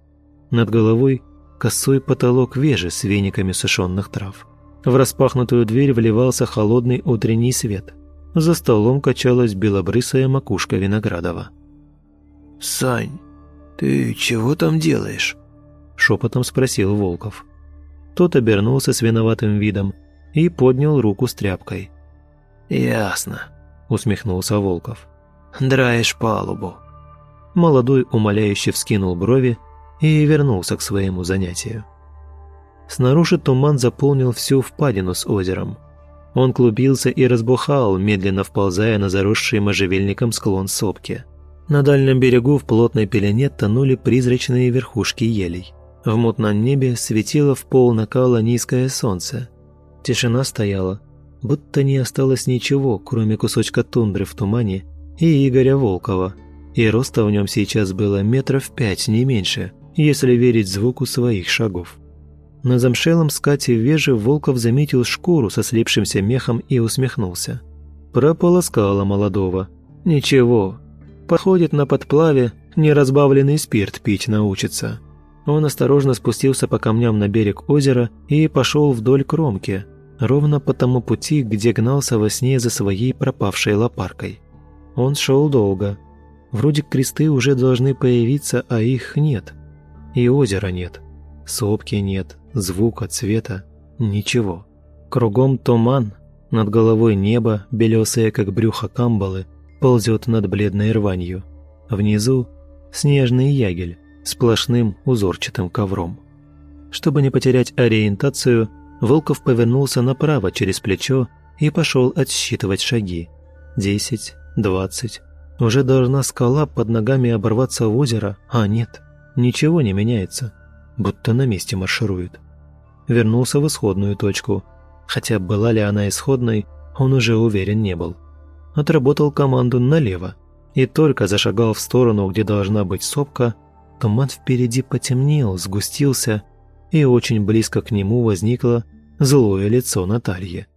Над головой косой потолок вежи с вениками сушеных трав. В распахнутую дверь вливался холодный утренний свет. За столом качалась белобрысая макушка Виноградова. «Сань, ты чего там делаешь?» Шепотом спросил Волков. Тот обернулся с виноватым видом и поднял руку с тряпкой. «Ясно», — усмехнулся Волков. «Драешь палубу». Молодой умоляюще вскинул брови и вернулся к своему занятию. Снаружи туман заполнил всю впадину с озером. Он клубился и разбухал, медленно вползая на заросший можжевельником склон сопки. На дальнем берегу в плотной пелене тонули призрачные верхушки елей. В мутном небе светило в пол накала низкое солнце. Тишина стояла, будто не осталось ничего, кроме кусочка тундры в тумане и Игоря Волкова. И роста в нем сейчас было метров пять, не меньше, если верить звуку своих шагов. На замшелом скате вежи Волков заметил шкуру со слипшимся мехом и усмехнулся. Прополоскала молодого. Ничего, походит на подплаве, неразбавленный спирт пить научится. Он осторожно спустился по камням на берег озера и пошел вдоль кромки, ровно по тому пути, где гнался во сне за своей пропавшей лопаркой. Он шел долго. Вроде кресты уже должны появиться, а их нет. И озера нет. Сопки нет, звука, цвета, ничего. Кругом туман, над головой небо, белесое, как брюхо камбалы, ползет над бледной рванью. Внизу снежный ягель, сплошным узорчатым ковром. Чтобы не потерять ориентацию, Волков повернулся направо через плечо и пошел отсчитывать шаги. Десять, двадцать. Уже должна скала под ногами оборваться в озеро, а нет, ничего не меняется, будто на месте марширует. Вернулся в исходную точку, хотя была ли она исходной, он уже уверен не был. Отработал команду налево и только зашагал в сторону, где должна быть сопка, Туман впереди потемнел, сгустился, и очень близко к нему возникло злое лицо Натальи.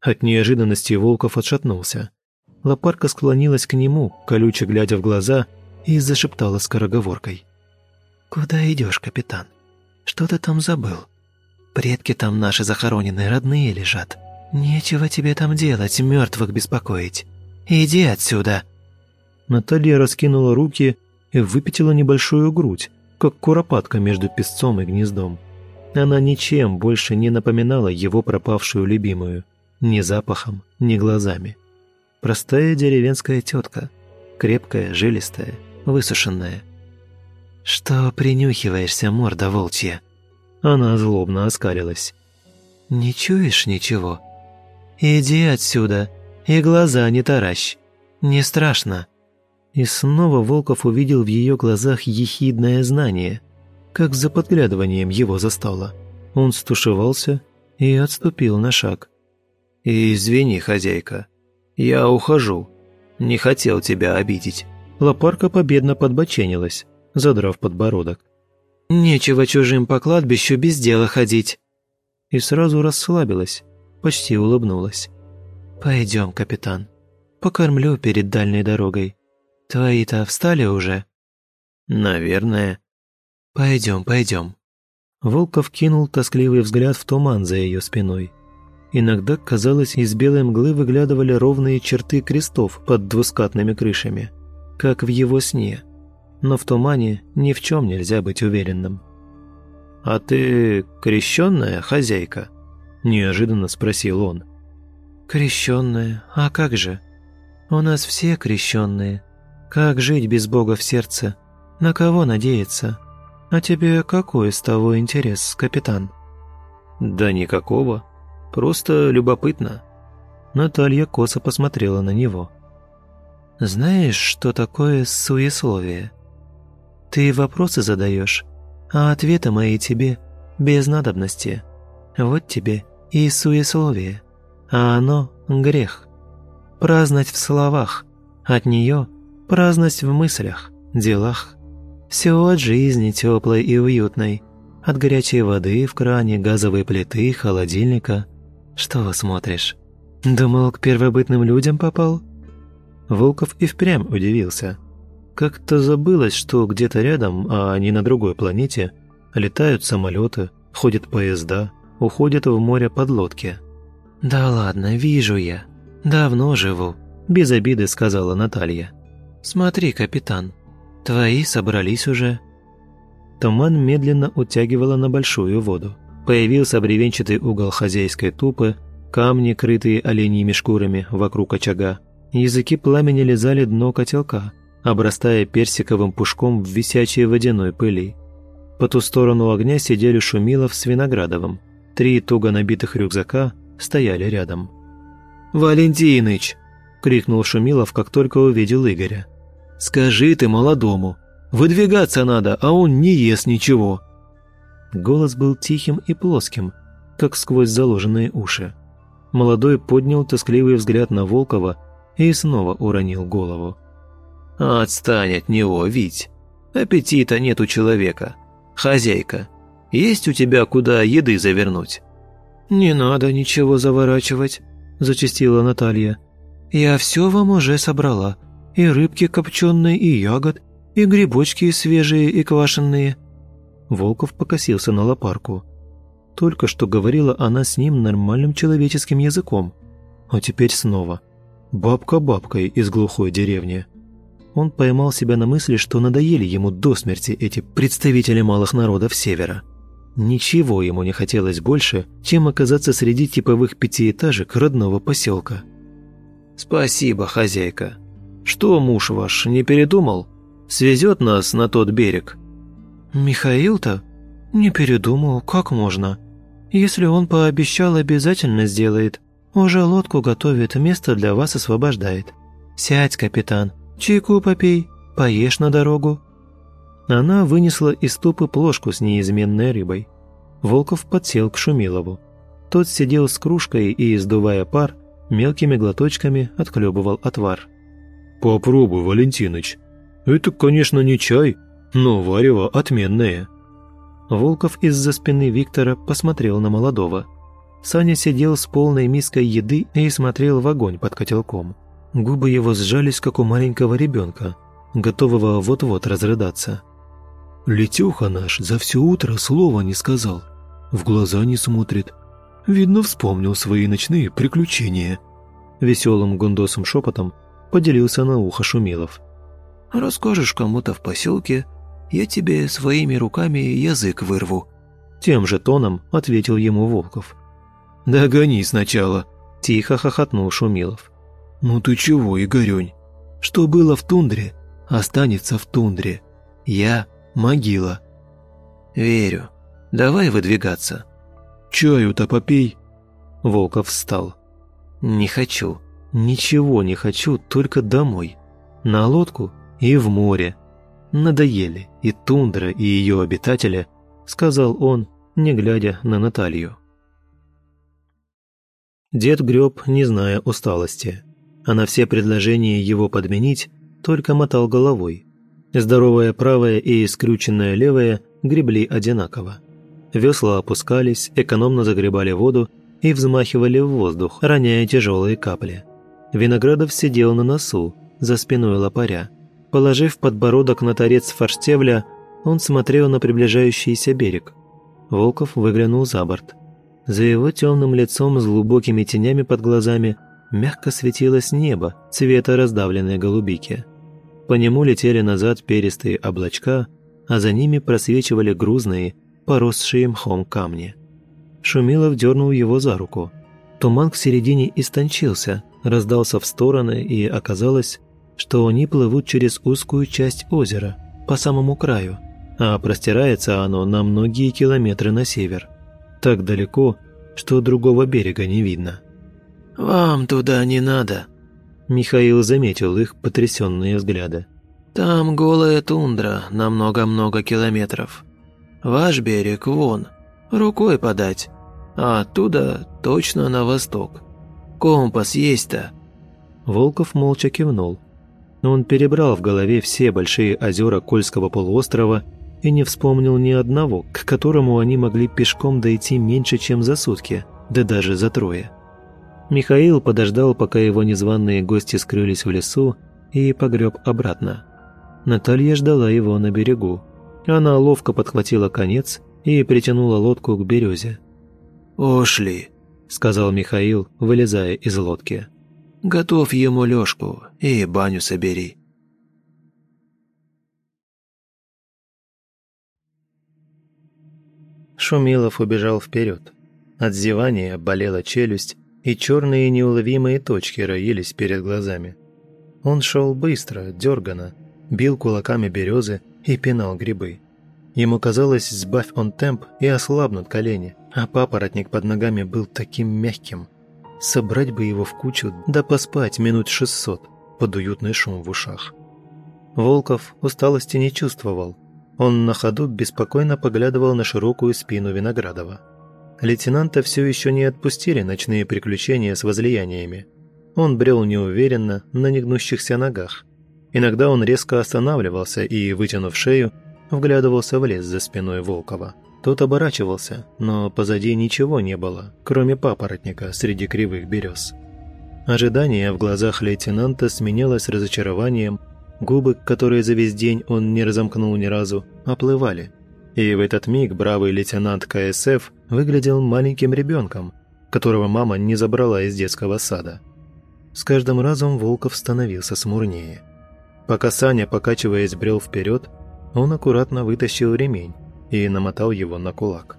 От неожиданности Волков отшатнулся. Лопарка склонилась к нему, колюче глядя в глаза, и зашептала скороговоркой. «Куда идешь, капитан? Что ты там забыл? Предки там наши захороненные, родные лежат. Нечего тебе там делать, мертвых беспокоить. Иди отсюда!» Наталья раскинула руки и выпятила небольшую грудь, как куропатка между песцом и гнездом. Она ничем больше не напоминала его пропавшую любимую, ни запахом, ни глазами. Простая деревенская тетка, крепкая, жилистая, высушенная. «Что принюхиваешься, морда волчья?» Она злобно оскалилась. «Не чуешь ничего? Иди отсюда и глаза не таращ. Не страшно». И снова Волков увидел в ее глазах ехидное знание, как за подглядыванием его застало. Он стушевался и отступил на шаг. «Извини, хозяйка, я ухожу. Не хотел тебя обидеть». Лопарка победно подбоченилась, задрав подбородок. «Нечего чужим по кладбищу без дела ходить». И сразу расслабилась, почти улыбнулась. «Пойдем, капитан. Покормлю перед дальней дорогой. «Твои-то встали уже?» «Наверное». «Пойдем, пойдем». Волков кинул тоскливый взгляд в туман за ее спиной. Иногда, казалось, из белой мглы выглядывали ровные черты крестов под двускатными крышами, как в его сне. Но в тумане ни в чем нельзя быть уверенным. «А ты крещенная хозяйка?» – неожиданно спросил он. «Крещенная? А как же? У нас все крещенные. Как жить без Бога в сердце? На кого надеяться? А тебе какой из того интерес, капитан?» «Да никакого. Просто любопытно». Наталья косо посмотрела на него. «Знаешь, что такое суесловие? Ты вопросы задаешь, а ответы мои тебе без надобности. Вот тебе и суесловие, а оно – грех. Праздновать в словах, от нее – Праздность в мыслях, делах. Все от жизни теплой и уютной. От горячей воды в кране, газовой плиты, холодильника. Что смотришь? Думал, к первобытным людям попал?» Волков и впрямь удивился. Как-то забылось, что где-то рядом, а не на другой планете, летают самолеты, ходят поезда, уходят в море подлодки. «Да ладно, вижу я. Давно живу», – без обиды сказала Наталья. «Смотри, капитан, твои собрались уже». Туман медленно утягивало на большую воду. Появился бревенчатый угол хозяйской тупы, камни, крытые оленьими шкурами вокруг очага. Языки пламени лизали дно котелка, обрастая персиковым пушком в висячей водяной пыли. По ту сторону огня сидели Шумилов с Виноградовым. Три туго набитых рюкзака стояли рядом. «Валентиныч!» – крикнул Шумилов, как только увидел Игоря. «Скажи ты молодому, выдвигаться надо, а он не ест ничего!» Голос был тихим и плоским, как сквозь заложенные уши. Молодой поднял тоскливый взгляд на Волкова и снова уронил голову. «Отстань от него, Вить. Аппетита нет у человека. Хозяйка, есть у тебя куда еды завернуть?» «Не надо ничего заворачивать», – зачастила Наталья. «Я все вам уже собрала. И рыбки копченые, и ягод, и грибочки свежие и квашеные». Волков покосился на лопарку. Только что говорила она с ним нормальным человеческим языком. А теперь снова. Бабка бабкой из глухой деревни. Он поймал себя на мысли, что надоели ему до смерти эти представители малых народов Севера. Ничего ему не хотелось больше, чем оказаться среди типовых пятиэтажек родного поселка. «Спасибо, хозяйка. Что муж ваш не передумал? Свезет нас на тот берег?» «Михаил-то? Не передумал, как можно? Если он пообещал, обязательно сделает. Уже лодку готовит, место для вас освобождает. Сядь, капитан, чайку попей, поешь на дорогу». Она вынесла из тупы плошку с неизменной рыбой. Волков подсел к Шумилову. Тот сидел с кружкой и, издувая пар, мелкими глоточками отхлебывал отвар. «Попробуй, Валентиныч. Это, конечно, не чай, но варево отменное». Волков из-за спины Виктора посмотрел на молодого. Саня сидел с полной миской еды и смотрел в огонь под котелком. Губы его сжались, как у маленького ребенка, готового вот-вот разрыдаться. Летюха наш за все утро слова не сказал, в глаза не смотрит. Видно, вспомнил свои ночные приключения. Веселым гундосым шепотом поделился на ухо Шумилов. «Расскажешь кому-то в поселке, я тебе своими руками язык вырву». Тем же тоном ответил ему Волков. «Догони сначала», – тихо хохотнул Шумилов. «Ну ты чего, Игорёнь? Что было в тундре, останется в тундре. Я могила». «Верю. Давай выдвигаться». «Чаю-то попей». Волков встал. «Не хочу. Ничего не хочу, только домой. На лодку и в море. Надоели и тундра, и ее обитатели», сказал он, не глядя на Наталью. Дед греб, не зная усталости, а на все предложения его подменить только мотал головой. Здоровая правая и скрюченная левая гребли одинаково. Весла опускались, экономно загребали воду и взмахивали в воздух, роняя тяжелые капли. Виноградов сидел на носу, за спиной лопаря. Положив подбородок на торец форштевля, он смотрел на приближающийся берег. Волков выглянул за борт. За его темным лицом с глубокими тенями под глазами мягко светилось небо цвета раздавленной голубики – по нему летели назад перистые облачка, а за ними просвечивали грузные, поросшие мхом камни. Шумилов дернул его за руку. Туман к середине истончился, раздался в стороны, и оказалось, что они плывут через узкую часть озера, по самому краю, а простирается оно на многие километры на север. Так далеко, что другого берега не видно. «Вам туда не надо», Михаил заметил их потрясенные взгляды. «Там голая тундра на много-много километров. Ваш берег вон, рукой подать, а оттуда точно на восток. Компас есть-то». Волков молча кивнул. Он перебрал в голове все большие озера Кольского полуострова и не вспомнил ни одного, к которому они могли пешком дойти меньше, чем за сутки, да даже за трое. Михаил подождал, пока его незваные гости скрылись в лесу, и погреб обратно. Наталья ждала его на берегу. Она ловко подхватила конец и притянула лодку к березе. «Ушли», — сказал Михаил, вылезая из лодки. «Готовь ему лёжку и баню собери». Шумилов убежал вперед. От зевания болела челюсть, и черные неуловимые точки роились перед глазами. Он шел быстро, дергано, бил кулаками березы и пинал грибы. Ему казалось, сбавь он темп и ослабнут колени, а папоротник под ногами был таким мягким. Собрать бы его в кучу, да поспать минут шестьсот под уютный шум в ушах. Волков усталости не чувствовал. Он на ходу беспокойно поглядывал на широкую спину Виноградова. Лейтенанта все еще не отпустили ночные приключения с возлияниями. Он брел неуверенно, на негнущихся ногах. Иногда он резко останавливался и, вытянув шею, вглядывался в лес за спиной Волкова. Тот оборачивался, но позади ничего не было, кроме папоротника среди кривых берез. Ожидание в глазах лейтенанта сменялось разочарованием, губы, которые за весь день он не разомкнул ни разу, оплывали. И в этот миг бравый лейтенант КСФ выглядел маленьким ребенком, которого мама не забрала из детского сада. С каждым разом Волков становился смурнее. Пока Саня, покачиваясь, брел вперед, он аккуратно вытащил ремень и намотал его на кулак.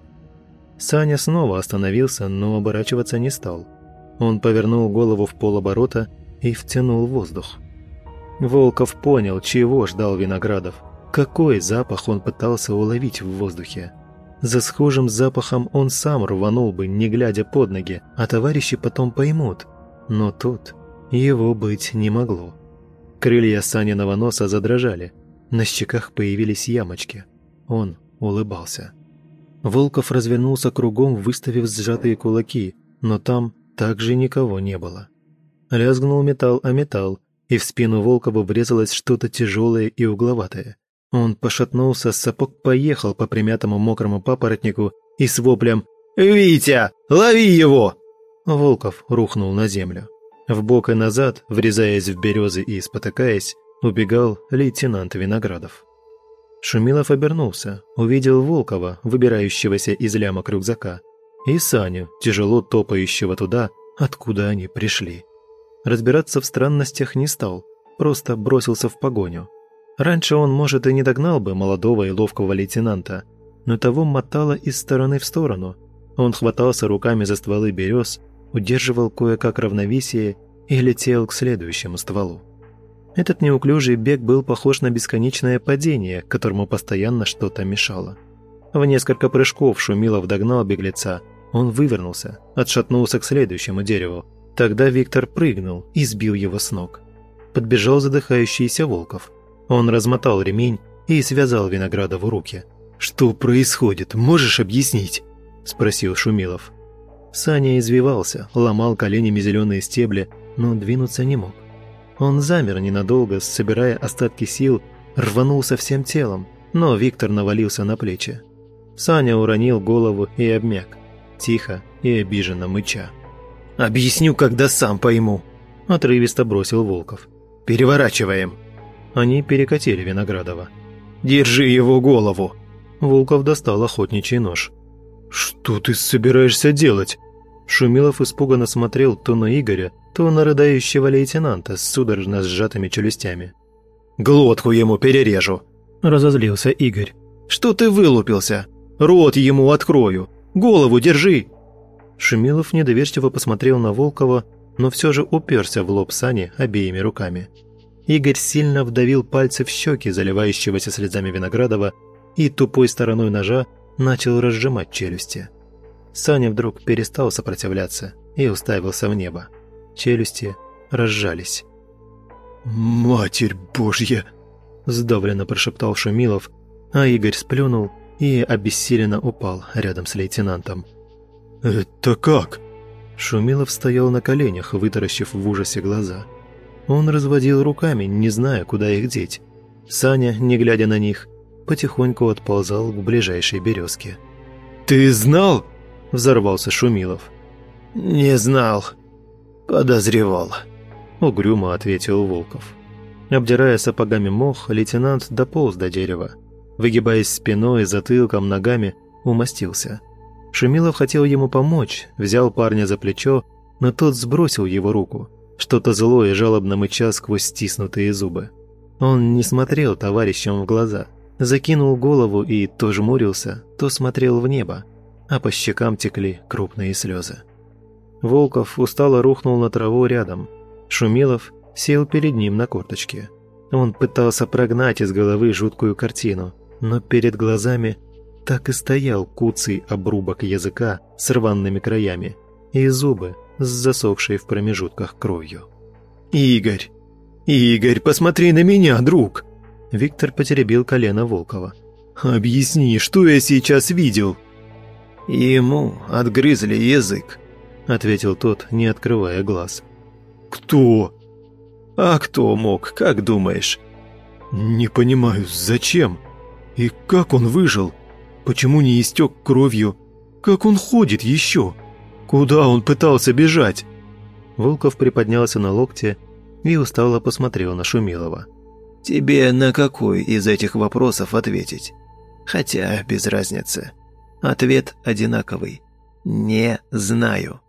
Саня снова остановился, но оборачиваться не стал. Он повернул голову в полоборота и втянул воздух. Волков понял, чего ждал Виноградов, какой запах он пытался уловить в воздухе. За схожим запахом он сам рванул бы, не глядя под ноги, а товарищи потом поймут. Но тут его быть не могло. Крылья Саниного носа задрожали, на щеках появились ямочки. Он улыбался. Волков развернулся кругом, выставив сжатые кулаки, но там также никого не было. Лязгнул металл о металл, и в спину Волкова врезалось что-то тяжелое и угловатое. Он пошатнулся, сапог поехал по примятому мокрому папоротнику и с воплем «Витя, лови его!» Волков рухнул на землю. В бок и назад, врезаясь в березы и спотыкаясь, убегал лейтенант Виноградов. Шумилов обернулся, увидел Волкова, выбирающегося из лямок рюкзака, и Саню, тяжело топающего туда, откуда они пришли. Разбираться в странностях не стал, просто бросился в погоню. Раньше он, может, и не догнал бы молодого и ловкого лейтенанта, но того мотало из стороны в сторону. Он хватался руками за стволы берез, удерживал кое-как равновесие и летел к следующему стволу. Этот неуклюжий бег был похож на бесконечное падение, которому постоянно что-то мешало. В несколько прыжков Шумилов догнал беглеца. Он вывернулся, отшатнулся к следующему дереву. Тогда Виктор прыгнул и сбил его с ног. Подбежал задыхающийся Волков. Он размотал ремень и связал Виноградову руки. «Что происходит? Можешь объяснить?» – спросил Шумилов. Саня извивался, ломал коленями зеленые стебли, но двинуться не мог. Он замер ненадолго, собирая остатки сил, рванулся всем телом, но Виктор навалился на плечи. Саня уронил голову и обмяк, тихо и обиженно мыча. «Объясню, когда сам пойму», – отрывисто бросил Волков. «Переворачиваем». Они перекатили Виноградова. «Держи его голову!» Волков достал охотничий нож. «Что ты собираешься делать?» Шумилов испуганно смотрел то на Игоря, то на рыдающего лейтенанта с судорожно сжатыми челюстями. «Глотку ему перережу!» – разозлился Игорь. «Что ты вылупился? Рот ему открою! Голову держи!» Шумилов недоверчиво посмотрел на Волкова, но все же уперся в лоб Сани обеими руками. Игорь сильно вдавил пальцы в щеки заливающегося слезами Виноградова и тупой стороной ножа начал разжимать челюсти. Саня вдруг перестал сопротивляться и уставился в небо челюсти разжались. «Матерь Божья!» – сдавленно прошептал Шумилов, а Игорь сплюнул и обессиленно упал рядом с лейтенантом. «Это как?» Шумилов стоял на коленях, вытаращив в ужасе глаза. Он разводил руками, не зная, куда их деть. Саня, не глядя на них, потихоньку отползал к ближайшей березке. «Ты знал?» – взорвался Шумилов. «Не знал. Подозревал», – угрюмо ответил Волков. Обдирая сапогами мох, лейтенант дополз до дерева. Выгибаясь спиной, затылком, ногами, умостился. Шумилов хотел ему помочь, взял парня за плечо, но тот сбросил его руку. Что-то злое жалобно мыча сквозь стиснутые зубы. Он не смотрел товарищам в глаза, закинул голову и то жмурился, то смотрел в небо, а по щекам текли крупные слезы. Волков устало рухнул на траву рядом. Шумилов сел перед ним на корточке. Он пытался прогнать из головы жуткую картину, но перед глазами так и стоял куцый обрубок языка с рваными краями и зубы с засохшей в промежутках кровью. «Игорь! Игорь, посмотри на меня, друг!» Виктор потеребил колено Волкова. «Объясни, что я сейчас видел?» «Ему отгрызли язык», — ответил тот, не открывая глаз. «Кто?» «А кто мог, как думаешь?» «Не понимаю, зачем? И как он выжил? Почему не истек кровью? Как он ходит еще? Куда он пытался бежать?» Волков приподнялся на локте и устало посмотрел на Шумилова. «Тебе на какой из этих вопросов ответить? Хотя без разницы. Ответ одинаковый. Не знаю.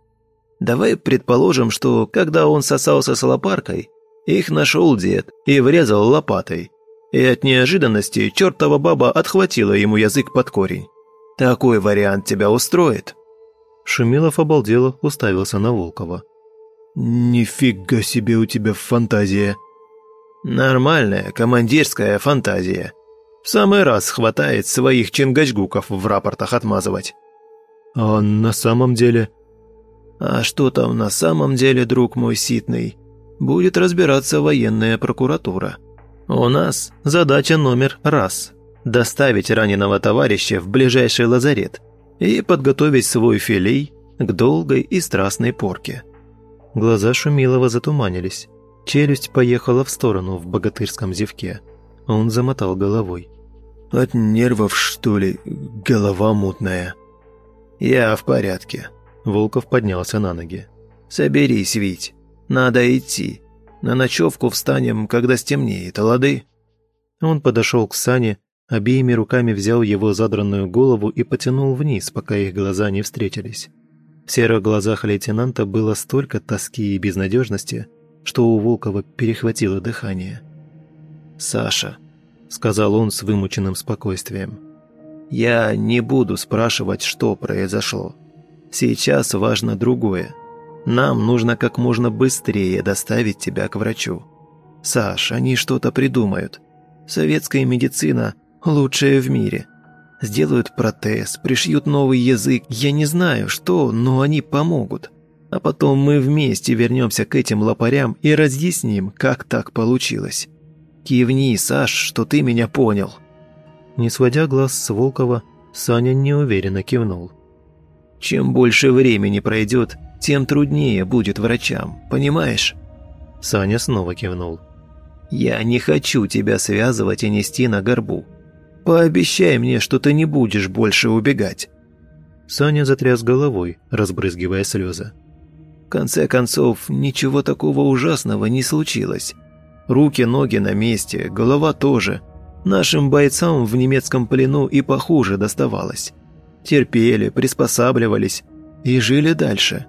Давай предположим, что когда он сосался с лопаркой, их нашел дед и врезал лопатой. И от неожиданности чертова баба отхватила ему язык под корень. Такой вариант тебя устроит?» Шумилов обалдело уставился на Волкова. «Нифига себе у тебя фантазия!» «Нормальная командирская фантазия. В самый раз хватает своих чингачгуков в рапортах отмазывать». «А на самом деле...» «А что там на самом деле, друг мой ситный? Будет разбираться военная прокуратура. У нас задача номер раз – доставить раненого товарища в ближайший лазарет и подготовить свой филей к долгой и страстной порке». Глаза Шумилова затуманились. Челюсть поехала в сторону в богатырском зевке. Он замотал головой. «От нервов, что ли? Голова мутная». «Я в порядке». Волков поднялся на ноги. «Соберись, Вить. Надо идти. На ночевку встанем, когда стемнеет, лады?» Он подошел к Сане, обеими руками взял его задранную голову и потянул вниз, пока их глаза не встретились. В серых глазах лейтенанта было столько тоски и безнадежности, что у Волкова перехватило дыхание. «Саша», — сказал он с вымученным спокойствием, — «я не буду спрашивать, что произошло. Сейчас важно другое. Нам нужно как можно быстрее доставить тебя к врачу. Саш, они что-то придумают. Советская медицина лучшая в мире. Сделают протез, пришьют новый язык. Я не знаю, что, но они помогут. А потом мы вместе вернемся к этим лопарям и разъясним, как так получилось. Кивни, Саш, что ты меня понял». Не сводя глаз с Волкова, Саня неуверенно кивнул. «Чем больше времени пройдет, тем труднее будет врачам, понимаешь?» Саня снова кивнул. «Я не хочу тебя связывать и нести на горбу. Пообещай мне, что ты не будешь больше убегать». Саня затряс головой, разбрызгивая слезы. В конце концов, ничего такого ужасного не случилось. Руки, ноги на месте, голова тоже. Нашим бойцам в немецком плену и похуже доставалось. Терпели, приспосабливались и жили дальше.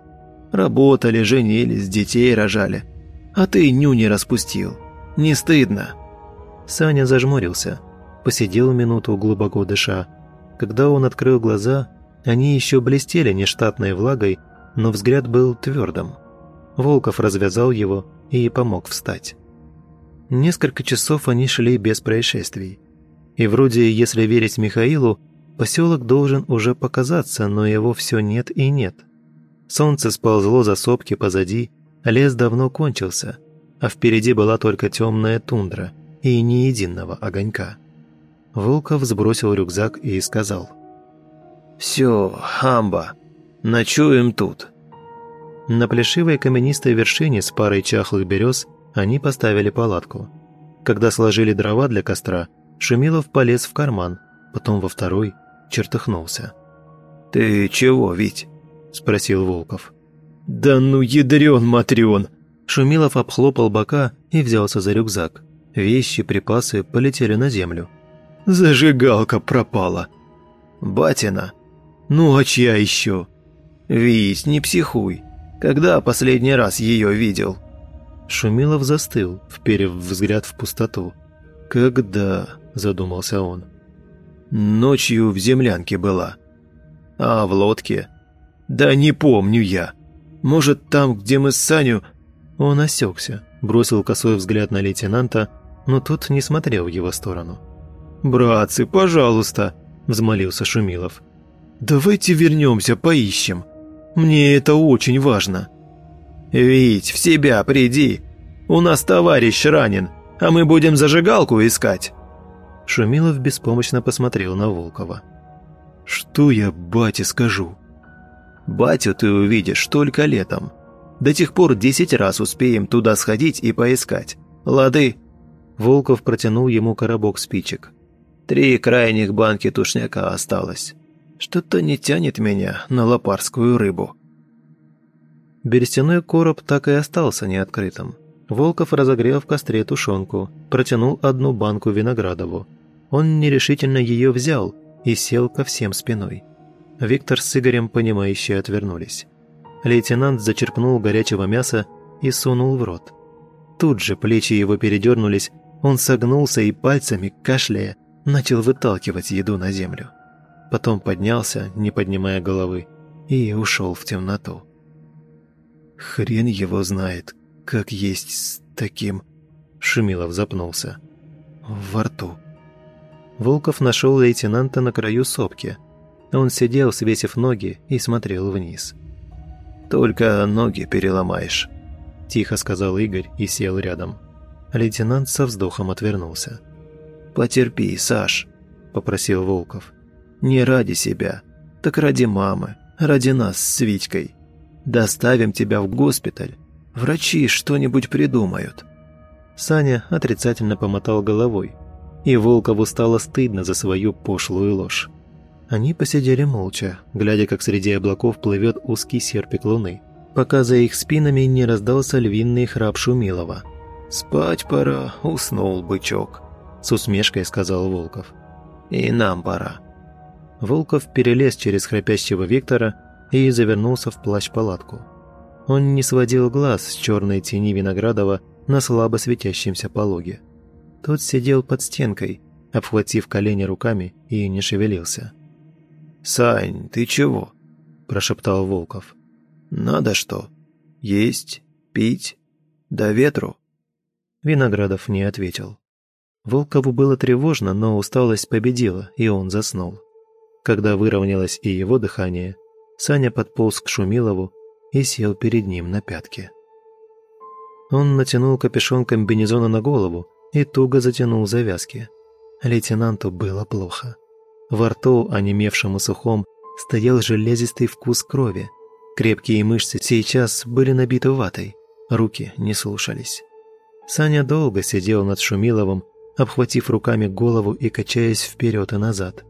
Работали, женились, детей рожали. А ты нюни распустил. Не стыдно?» Саня зажмурился – посидел минуту, глубоко дыша. Когда он открыл глаза, они еще блестели нештатной влагой, но взгляд был твердым. Волков развязал его и помог встать. Несколько часов они шли без происшествий. И вроде, если верить Михаилу, поселок должен уже показаться, но его все нет и нет. Солнце сползло за сопки позади, лес давно кончился, а впереди была только темная тундра и ни единого огонька. Волков сбросил рюкзак и сказал. «Все, хамба, ночуем тут». На плешивой каменистой вершине с парой чахлых берез они поставили палатку. Когда сложили дрова для костра, Шумилов полез в карман, потом во второй, чертыхнулся. «Ты чего, Вить?» – спросил Волков. «Да ну ядрен, Матрен!» Шумилов обхлопал бока и взялся за рюкзак. Вещи, припасы полетели на землю. «Зажигалка пропала!» «Батина? Ну а чья еще?» «Вить, не психуй. Когда последний раз ее видел?» Шумилов застыл, вперев взгляд в пустоту. «Когда?» – задумался он. «Ночью в землянке была. А в лодке? Да не помню я. Может, там, где мы с Саню...» Он осекся, бросил косой взгляд на лейтенанта, но тот не смотрел в его сторону. «Братцы, пожалуйста!» – взмолился Шумилов. «Давайте вернемся, поищем. Мне это очень важно». «Вить, в себя приди! У нас товарищ ранен, а мы будем зажигалку искать!» Шумилов беспомощно посмотрел на Волкова. «Что я бате скажу?» «Батю ты увидишь только летом. До тех пор десять раз успеем туда сходить и поискать. Лады?» Волков протянул ему коробок спичек. «Три крайних банки тушняка осталось. Что-то не тянет меня на лопарскую рыбу». Берестяной короб так и остался неоткрытым. Волков разогрел в костре тушенку, протянул одну банку Виноградову. Он нерешительно ее взял и сел ко всем спиной. Виктор с Игорем, понимающе отвернулись. Лейтенант зачерпнул горячего мяса и сунул в рот. Тут же плечи его передернулись, он согнулся и пальцами, кашляя, начал выталкивать еду на землю. Потом поднялся, не поднимая головы, и ушел в темноту. «Хрен его знает, как есть с таким...» Шумилов запнулся. «Во рту». Волков нашел лейтенанта на краю сопки. Он сидел, свесив ноги, и смотрел вниз. «Только ноги переломаешь», – тихо сказал Игорь и сел рядом. Лейтенант со вздохом отвернулся. «Потерпи, Саш», – попросил Волков. «Не ради себя, так ради мамы, ради нас с Витькой. Доставим тебя в госпиталь. Врачи что-нибудь придумают». Саня отрицательно помотал головой, и Волкову стало стыдно за свою пошлую ложь. Они посидели молча, глядя, как среди облаков плывет узкий серпик луны, пока за их спинами не раздался львиный храп Шумилова. «Спать пора, уснул бычок», – с усмешкой сказал Волков. «И нам пора». Волков перелез через храпящего Виктора и завернулся в плащ-палатку. Он не сводил глаз с черной тени Виноградова на слабо светящемся пологе. Тот сидел под стенкой, обхватив колени руками и не шевелился. «Сань, ты чего?» – прошептал Волков. «Надо что? Есть? Пить? До ветру?» Виноградов не ответил. Волкову было тревожно, но усталость победила, и он заснул. Когда выровнялось и его дыхание, Саня подполз к Шумилову и сел перед ним на пятки. Он натянул капюшон комбинезона на голову и туго затянул завязки. Лейтенанту было плохо. Во рту, онемевшем и сухом, стоял железистый вкус крови. Крепкие мышцы сейчас были набиты ватой, руки не слушались. Саня долго сидел над Шумиловым, обхватив руками голову и качаясь вперед и назад.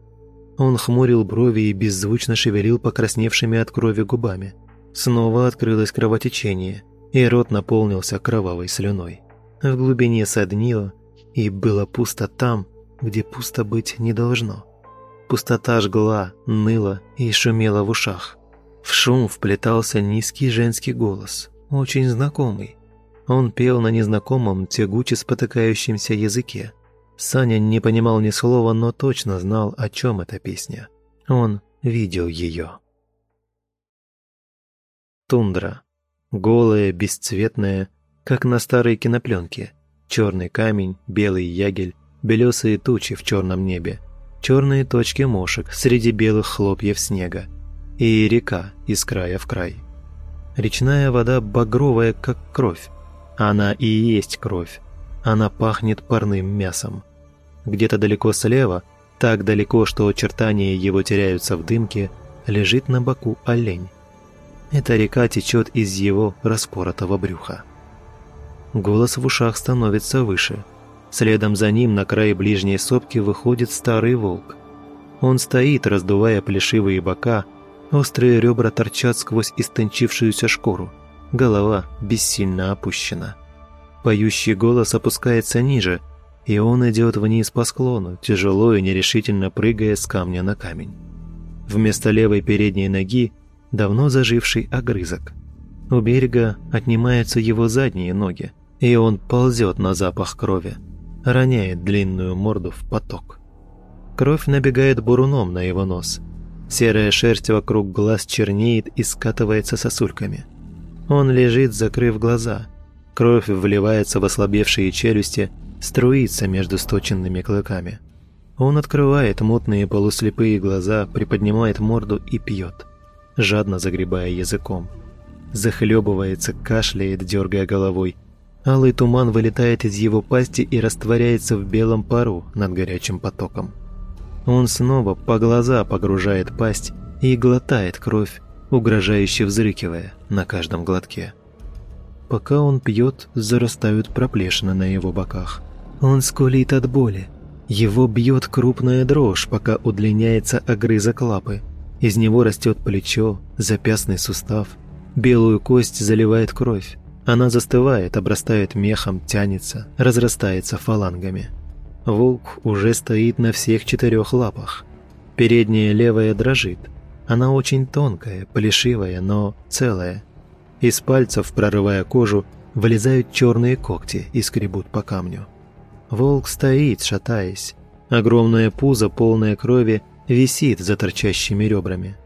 Он хмурил брови и беззвучно шевелил покрасневшими от крови губами. Снова открылось кровотечение, и рот наполнился кровавой слюной. В глубине соднило, и было пусто там, где пусто быть не должно. Пустота жгла, ныла и шумела в ушах. В шум вплетался низкий женский голос, очень знакомый. Он пел на незнакомом, тягуче спотыкающемся языке – Саня не понимал ни слова, но точно знал, о чем эта песня. Он видел ее. Тундра. Голая, бесцветная, как на старой кинопленке. Черный камень, белый ягель, белесые тучи в черном небе, черные точки мошек среди белых хлопьев снега и река из края в край. Речная вода багровая, как кровь. Она и есть кровь, она пахнет парным мясом. Где-то далеко слева, так далеко, что очертания его теряются в дымке, лежит на боку олень. Эта река течет из его распоротого брюха. Голос в ушах становится выше. Следом за ним на край ближней сопки выходит старый волк. Он стоит, раздувая плешивые бока, острые ребра торчат сквозь истончившуюся шкуру, голова бессильно опущена. Поющий голос опускается ниже, и он идет вниз по склону, тяжело и нерешительно прыгая с камня на камень. Вместо левой передней ноги давно заживший огрызок. У берега отнимаются его задние ноги, и он ползет на запах крови, роняет длинную морду в поток. Кровь набегает буруном на его нос. Серая шерсть вокруг глаз чернеет и скатывается сосульками. Он лежит, закрыв глаза – Кровь вливается в ослабевшие челюсти, струится между сточенными клыками. Он открывает мутные полуслепые глаза, приподнимает морду и пьет, жадно загребая языком. Захлебывается, кашляет, дергая головой. Алый туман вылетает из его пасти и растворяется в белом пару над горячим потоком. Он снова по глаза погружает пасть и глотает кровь, угрожающе взрыкивая на каждом глотке. Пока он пьет, зарастают проплешины на его боках. Он скулит от боли. Его бьет крупная дрожь, пока удлиняется огрызок лапы. Из него растет плечо, запястный сустав. Белую кость заливает кровь. Она застывает, обрастает мехом, тянется, разрастается фалангами. Волк уже стоит на всех четырех лапах. Передняя левая дрожит. Она очень тонкая, плешивая, но целая – из пальцев, прорывая кожу, вылезают черные когти и скребут по камню. Волк стоит, шатаясь. Огромное пузо, полное крови, висит за торчащими ребрами.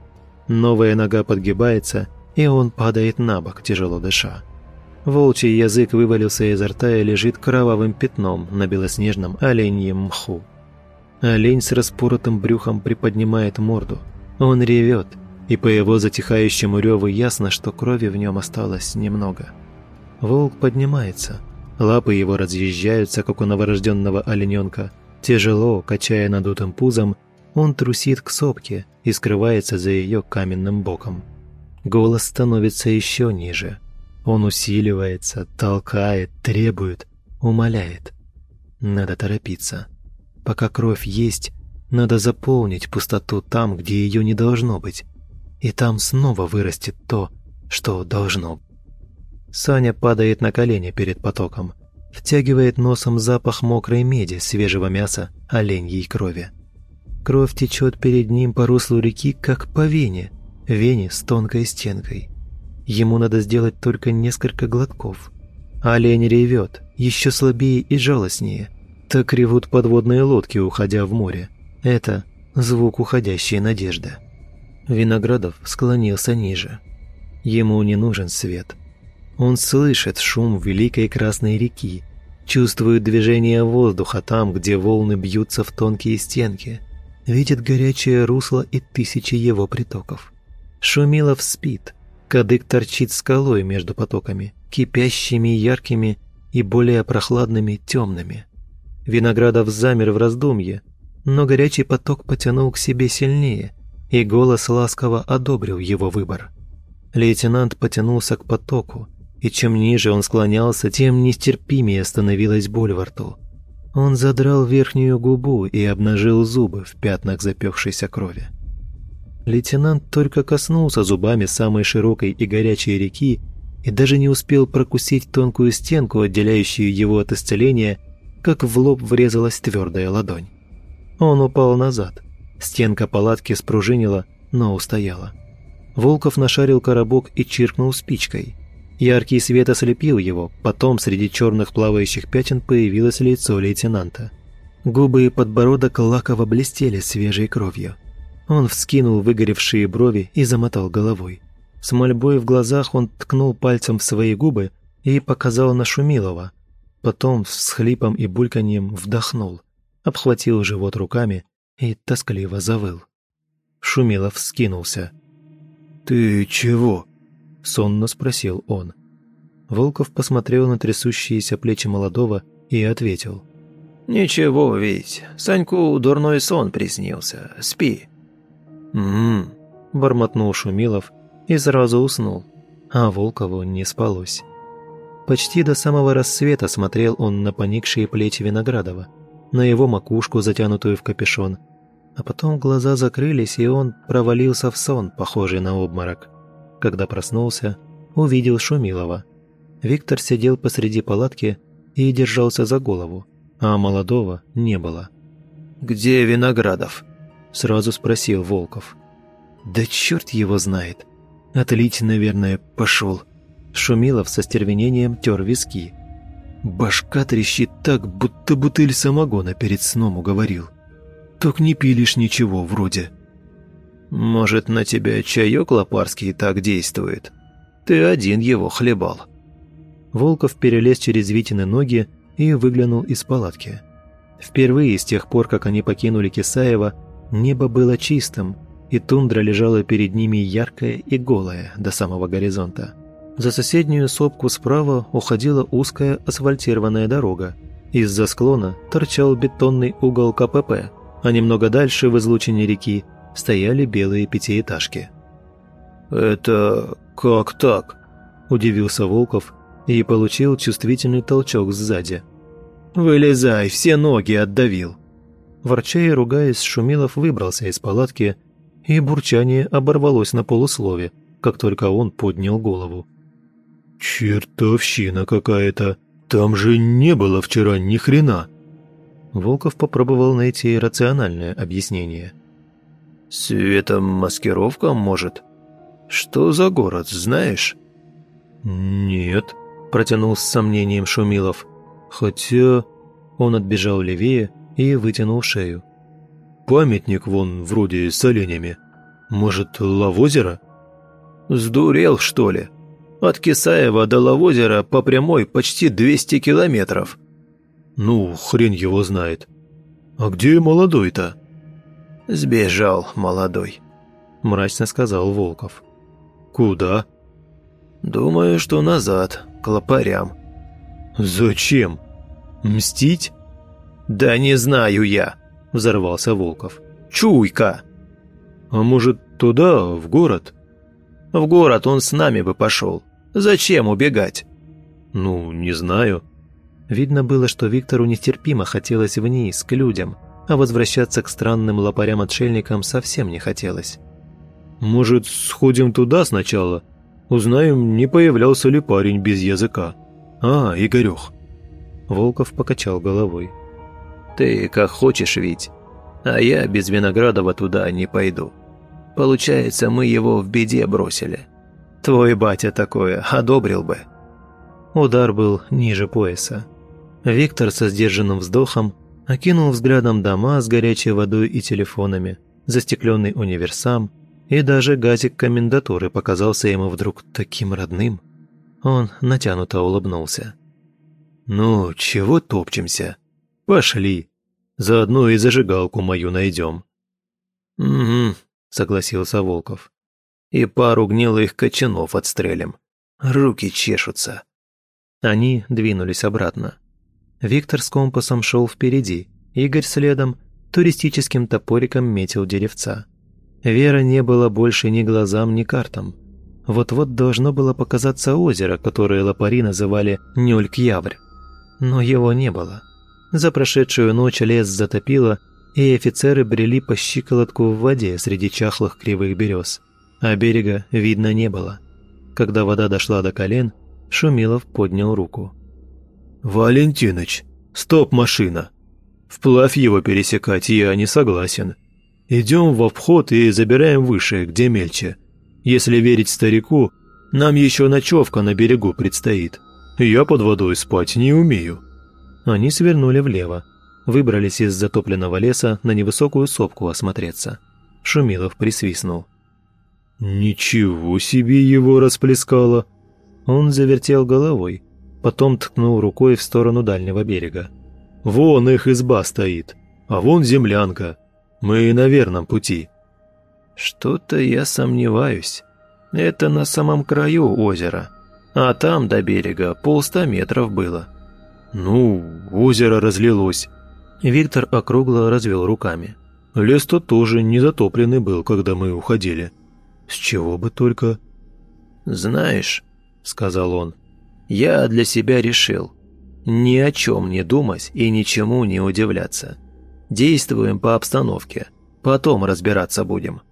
Новая нога подгибается, и он падает на бок, тяжело дыша. Волчий язык вывалился изо рта и лежит кровавым пятном на белоснежном оленьем мху. Олень с распоротым брюхом приподнимает морду. Он ревет, и по его затихающему реву ясно, что крови в нем осталось немного. Волк поднимается, лапы его разъезжаются, как у новорожденного олененка. Тяжело, качая надутым пузом, он трусит к сопке и скрывается за ее каменным боком. Голос становится еще ниже. Он усиливается, толкает, требует, умоляет. Надо торопиться. Пока кровь есть, надо заполнить пустоту там, где ее не должно быть и там снова вырастет то, что должно. Саня падает на колени перед потоком, втягивает носом запах мокрой меди, свежего мяса, оленьей крови. Кровь течет перед ним по руслу реки, как по вене, вене с тонкой стенкой. Ему надо сделать только несколько глотков. Олень ревет, еще слабее и жалостнее. Так ревут подводные лодки, уходя в море. Это звук уходящей надежды. Виноградов склонился ниже. Ему не нужен свет. Он слышит шум великой Красной реки, чувствует движение воздуха там, где волны бьются в тонкие стенки, видит горячее русло и тысячи его притоков. Шумилов спит, кадык торчит скалой между потоками, кипящими, яркими и более прохладными темными. Виноградов замер в раздумье, но горячий поток потянул к себе сильнее, и голос ласково одобрил его выбор. Лейтенант потянулся к потоку, и чем ниже он склонялся, тем нестерпимее становилась боль во рту. Он задрал верхнюю губу и обнажил зубы в пятнах запекшейся крови. Лейтенант только коснулся зубами самой широкой и горячей реки и даже не успел прокусить тонкую стенку, отделяющую его от исцеления, как в лоб врезалась твердая ладонь. Он упал назад – Стенка палатки спружинила, но устояла. Волков нашарил коробок и чиркнул спичкой. Яркий свет ослепил его, потом среди черных плавающих пятен появилось лицо лейтенанта. Губы и подбородок лаково блестели свежей кровью. Он вскинул выгоревшие брови и замотал головой. С мольбой в глазах он ткнул пальцем в свои губы и показал на Шумилова. Потом с хлипом и бульканьем вдохнул, обхватил живот руками и тоскливо завыл. Шумилов вскинулся. «Ты чего?» – сонно спросил он. Волков посмотрел на трясущиеся плечи молодого и ответил. «Ничего, ведь Саньку дурной сон приснился. Спи». «М-м-м», бормотнул Шумилов и сразу уснул, а Волкову не спалось. Почти до самого рассвета смотрел он на поникшие плечи Виноградова, на его макушку, затянутую в капюшон. А потом глаза закрылись, и он провалился в сон, похожий на обморок. Когда проснулся, увидел Шумилова. Виктор сидел посреди палатки и держался за голову, а молодого не было. «Где Виноградов?» – сразу спросил Волков. «Да черт его знает. Отлично, наверное, пошел». Шумилов со стервенением тер виски. Башка трещит так, будто бутыль самогона перед сном уговорил. Так не пилишь ничего вроде. Может, на тебя чаек лопарский так действует? Ты один его хлебал. Волков перелез через Витины ноги и выглянул из палатки. Впервые с тех пор, как они покинули Кисаева, небо было чистым, и тундра лежала перед ними яркая и голая до самого горизонта. За соседнюю сопку справа уходила узкая асфальтированная дорога. Из-за склона торчал бетонный угол КПП, а немного дальше, в излучине реки, стояли белые пятиэтажки. «Это как так?» – удивился Волков и получил чувствительный толчок сзади. «Вылезай, все ноги отдавил!» Ворча и ругаясь, Шумилов выбрался из палатки, и бурчание оборвалось на полуслове, как только он поднял голову. «Чертовщина какая-то! Там же не было вчера ни хрена!» Волков попробовал найти рациональное объяснение. «Светомаскировка, может? Что за город, знаешь?» «Нет», – протянул с сомнением Шумилов. «Хотя...» Он отбежал левее и вытянул шею. «Памятник вон вроде с оленями. Может, Лавозеро?» «Сдурел, что ли?» От Кисаева до Лавозера по прямой почти 200 километров. Ну, хрен его знает. А где молодой-то? Сбежал молодой, мрачно сказал Волков. Куда? Думаю, что назад, к лопарям. Зачем? Мстить? Да не знаю я, взорвался Волков. Чуйка. А может, туда, в город? В город он с нами бы пошел. Зачем убегать?» «Ну, не знаю». Видно было, что Виктору нестерпимо хотелось вниз, к людям, а возвращаться к странным лопарям-отшельникам совсем не хотелось. «Может, сходим туда сначала? Узнаем, не появлялся ли парень без языка. А, Игорёх». Волков покачал головой. «Ты как хочешь, Вить, а я без Виноградова туда не пойду. Получается, мы его в беде бросили. Твой батя такое одобрил бы». Удар был ниже пояса. Виктор со сдержанным вздохом окинул взглядом дома с горячей водой и телефонами, застекленный универсам, и даже газик комендатуры показался ему вдруг таким родным. Он натянуто улыбнулся. «Ну, чего топчемся? Пошли. Заодно и зажигалку мою найдем». «Угу», — согласился Волков и пару гнилых кочанов отстрелим. Руки чешутся». Они двинулись обратно. Виктор с компасом шел впереди, Игорь следом, туристическим топориком метил деревца. Вера не было больше ни глазам, ни картам. Вот-вот должно было показаться озеро, которое лопари называли Нюльк-Яврь. Но его не было. За прошедшую ночь лес затопило, и офицеры брели по щиколотку в воде среди чахлых кривых берез а берега видно не было. Когда вода дошла до колен, Шумилов поднял руку. «Валентиныч, стоп, машина! Вплавь его пересекать я не согласен. Идем в обход и забираем выше, где мельче. Если верить старику, нам еще ночевка на берегу предстоит. Я под водой спать не умею». Они свернули влево, выбрались из затопленного леса на невысокую сопку осмотреться. Шумилов присвистнул. «Ничего себе его расплескало!» Он завертел головой, потом ткнул рукой в сторону дальнего берега. «Вон их изба стоит, а вон землянка. Мы на верном пути». «Что-то я сомневаюсь. Это на самом краю озера, а там до берега полста метров было». «Ну, озеро разлилось». Виктор округло развел руками. «Лес-то тоже не затопленный был, когда мы уходили». С чего бы только? «Знаешь», — сказал он, — Я для себя решил. Ни о чем не думать и ничему не удивляться. Действуем по обстановке. Потом разбираться будем».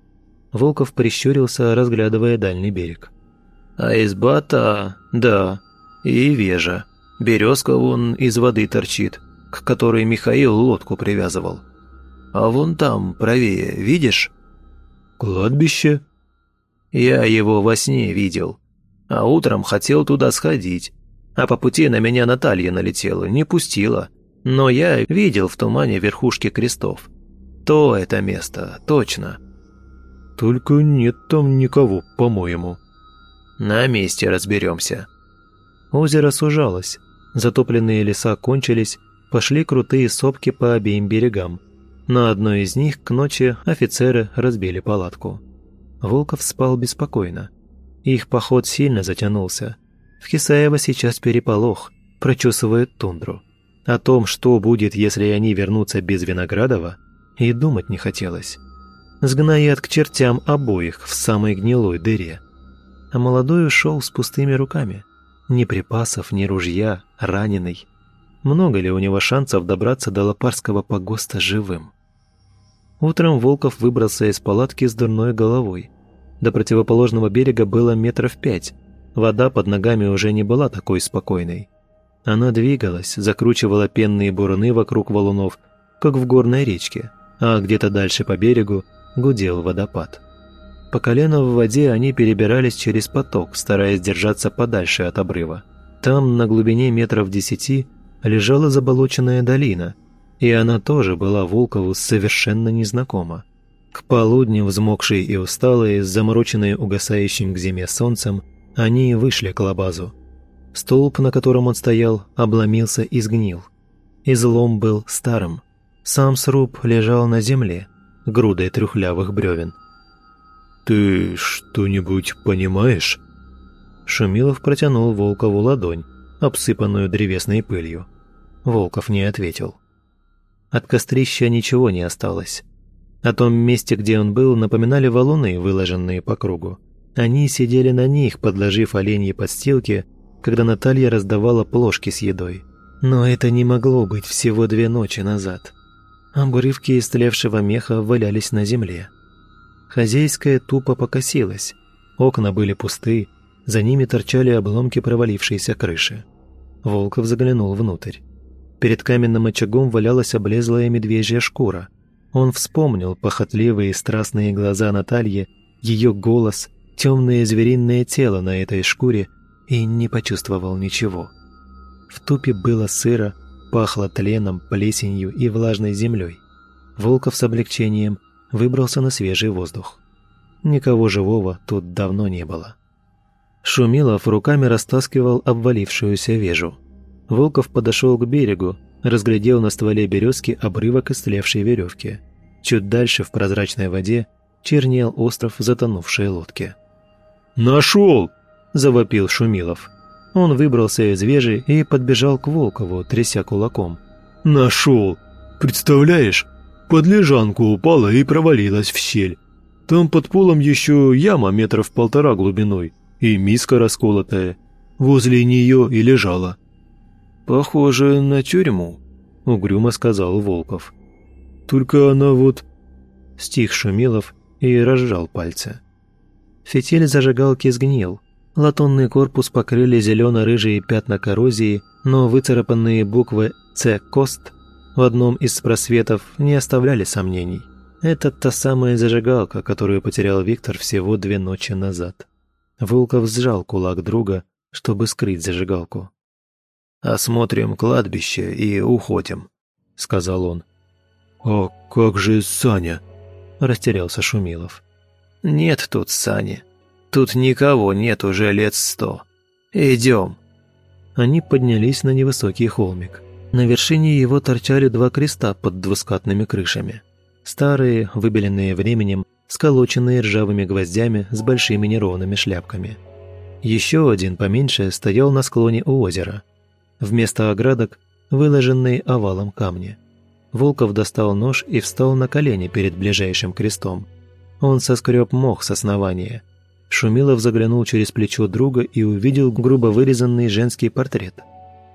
Волков прищурился, разглядывая дальний берег. «А изба-то, да, и вежа. Березка вон из воды торчит, к которой Михаил лодку привязывал. А вон там, правее, видишь?» «Кладбище?» «Я его во сне видел. А утром хотел туда сходить. А по пути на меня Наталья налетела, не пустила. Но я видел в тумане верхушки крестов. То это место, точно». «Только нет там никого, по-моему». «На месте разберемся». Озеро сужалось, затопленные леса кончились, пошли крутые сопки по обеим берегам. На одной из них к ночи офицеры разбили палатку. Волков спал беспокойно. Их поход сильно затянулся. В Хисаево сейчас переполох, прочесывают тундру. О том, что будет, если они вернутся без Виноградова, и думать не хотелось. Сгноят к чертям обоих в самой гнилой дыре. А молодой ушел с пустыми руками. Ни припасов, ни ружья, раненый. Много ли у него шансов добраться до Лопарского погоста живым? Утром Волков выбрался из палатки с дурной головой. До противоположного берега было метров пять. Вода под ногами уже не была такой спокойной. Она двигалась, закручивала пенные буруны вокруг валунов, как в горной речке, а где-то дальше по берегу гудел водопад. По колено в воде они перебирались через поток, стараясь держаться подальше от обрыва. Там, на глубине метров десяти, лежала заболоченная долина, и она тоже была Волкову совершенно незнакома. К полудню, взмокшие и усталые, замороченные угасающим к зиме солнцем, они вышли к лабазу. Столб, на котором он стоял, обломился и сгнил. Излом был старым. Сам сруб лежал на земле, грудой трюхлявых бревен. «Ты что-нибудь понимаешь?» Шумилов протянул Волкову ладонь, обсыпанную древесной пылью. Волков не ответил. От кострища ничего не осталось. О том месте, где он был, напоминали валуны, выложенные по кругу. Они сидели на них, подложив оленьи подстилки, когда Наталья раздавала плошки с едой. Но это не могло быть всего две ночи назад. Обрывки истлевшего меха валялись на земле. Хозяйская тупо покосилась. Окна были пусты, за ними торчали обломки провалившейся крыши. Волков заглянул внутрь. Перед каменным очагом валялась облезлая медвежья шкура. Он вспомнил похотливые страстные глаза Натальи, ее голос, темное звериное тело на этой шкуре и не почувствовал ничего. В тупе было сыро, пахло тленом, плесенью и влажной землей. Волков с облегчением выбрался на свежий воздух. Никого живого тут давно не было. Шумилов руками растаскивал обвалившуюся вежу. Волков подошел к берегу, разглядел на стволе березки обрывок истлевшей веревки. Чуть дальше в прозрачной воде чернел остров затонувшей лодки. «Нашел!» – завопил Шумилов. Он выбрался из вежи и подбежал к Волкову, тряся кулаком. «Нашел! Представляешь, под лежанку упала и провалилась в щель. Там под полом еще яма метров полтора глубиной и миска расколотая. Возле нее и лежала». «Похоже на тюрьму», — угрюмо сказал Волков. «Только она вот...» Стих Шумилов и разжал пальцы. Фитиль зажигалки сгнил. Латунный корпус покрыли зелено-рыжие пятна коррозии, но выцарапанные буквы «Ц. Кост» в одном из просветов не оставляли сомнений. Это та самая зажигалка, которую потерял Виктор всего две ночи назад. Волков сжал кулак друга, чтобы скрыть зажигалку. «Осмотрим кладбище и уходим», — сказал он. «А как же Саня?» — растерялся Шумилов. «Нет тут Сани. Тут никого нет уже лет сто. Идем». Они поднялись на невысокий холмик. На вершине его торчали два креста под двускатными крышами. Старые, выбеленные временем, сколоченные ржавыми гвоздями с большими неровными шляпками. Еще один поменьше стоял на склоне у озера. Вместо оградок – выложенные овалом камни. Волков достал нож и встал на колени перед ближайшим крестом. Он соскреб мох с основания. Шумилов заглянул через плечо друга и увидел грубо вырезанный женский портрет.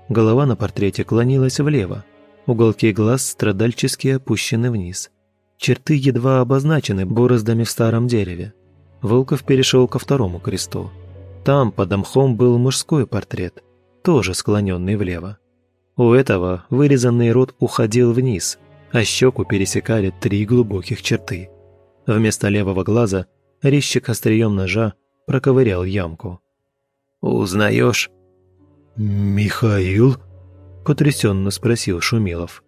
Голова на портрете клонилась влево, уголки глаз страдальчески опущены вниз. Черты едва обозначены бороздами в старом дереве. Волков перешел ко второму кресту. Там под мхом был мужской портрет, тоже склоненный влево. У этого вырезанный рот уходил вниз, а щеку пересекали три глубоких черты. Вместо левого глаза резчик острием ножа проковырял ямку. «Узнаешь?» «Михаил?» – потрясенно спросил Шумилов.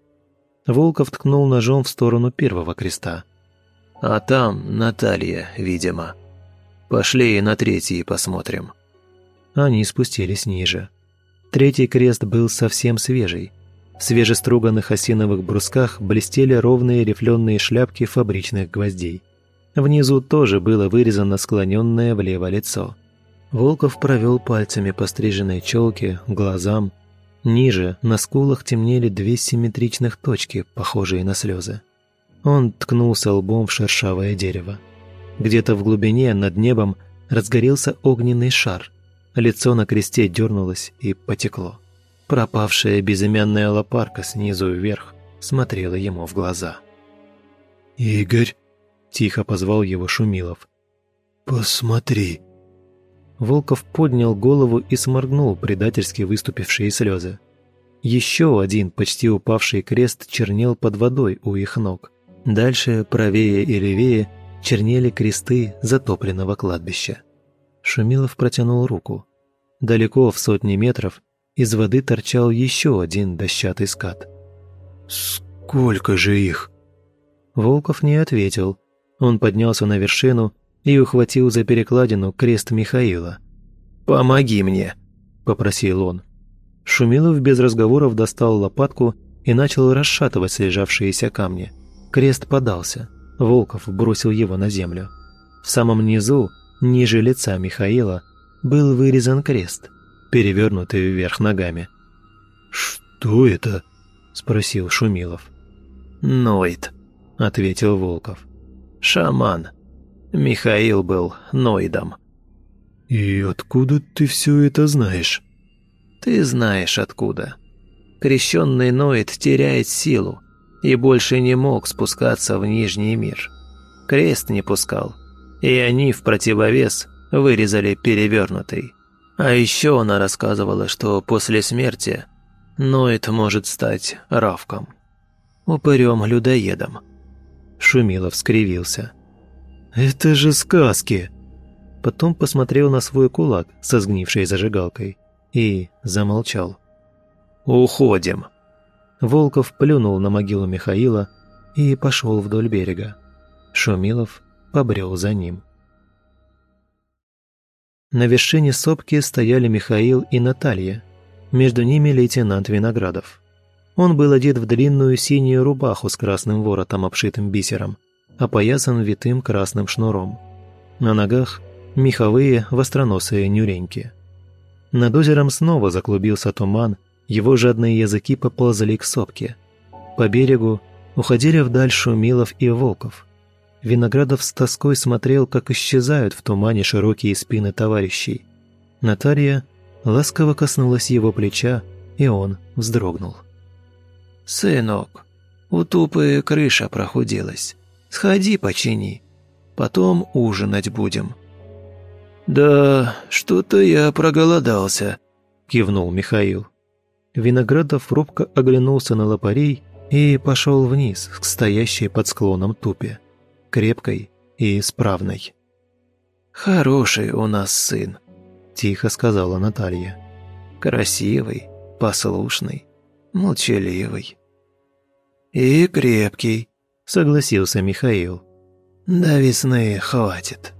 Волков ткнул ножом в сторону первого креста. «А там Наталья, видимо. Пошли на третий посмотрим». Они спустились ниже. Третий крест был совсем свежий. В свежеструганных осиновых брусках блестели ровные рифленые шляпки фабричных гвоздей. Внизу тоже было вырезано склоненное влево лицо. Волков провел пальцами по стриженной челке, глазам. Ниже, на скулах темнели две симметричных точки, похожие на слезы. Он ткнулся лбом в шершавое дерево. Где-то в глубине, над небом, разгорелся огненный шар. Лицо на кресте дернулось и потекло. Пропавшая безымянная лопарка снизу вверх смотрела ему в глаза. «Игорь!» – тихо позвал его Шумилов. «Посмотри!» Волков поднял голову и сморгнул предательски выступившие слезы. Еще один почти упавший крест чернел под водой у их ног. Дальше, правее и левее, чернели кресты затопленного кладбища. Шумилов протянул руку. Далеко, в сотни метров, из воды торчал еще один дощатый скат. «Сколько же их?» Волков не ответил. Он поднялся на вершину и ухватил за перекладину крест Михаила. «Помоги мне», – попросил он. Шумилов без разговоров достал лопатку и начал расшатывать слежавшиеся камни. Крест подался. Волков бросил его на землю. В самом низу, ниже лица Михаила, был вырезан крест, перевернутый вверх ногами. «Что это?» – спросил Шумилов. «Ноид», – ответил Волков. «Шаман. Михаил был Ноидом. «И откуда ты все это знаешь?» «Ты знаешь откуда. Крещенный Ноид теряет силу и больше не мог спускаться в Нижний мир. Крест не пускал, и они в противовес вырезали перевернутый. А еще она рассказывала, что после смерти Ноид может стать Равком. Упырем-людоедом». Шумилов скривился. «Это же сказки!» Потом посмотрел на свой кулак со сгнившей зажигалкой и замолчал. «Уходим!» Волков плюнул на могилу Михаила и пошел вдоль берега. Шумилов побрел за ним. На вершине сопки стояли Михаил и Наталья. Между ними лейтенант Виноградов. Он был одет в длинную синюю рубаху с красным воротом, обшитым бисером опоясан витым красным шнуром. На ногах меховые востроносые нюреньки. Над озером снова заклубился туман, его жадные языки поползли к сопке. По берегу уходили вдаль Шумилов и Волков. Виноградов с тоской смотрел, как исчезают в тумане широкие спины товарищей. Наталья ласково коснулась его плеча, и он вздрогнул. «Сынок, у тупы крыша прохудилась. Сходи почини, потом ужинать будем». «Да, что-то я проголодался», – кивнул Михаил. Виноградов робко оглянулся на лопарей и пошел вниз к стоящей под склоном тупе, крепкой и исправной. «Хороший у нас сын», – тихо сказала Наталья. «Красивый, послушный, молчаливый. И крепкий», – согласился Михаил. «До весны хватит».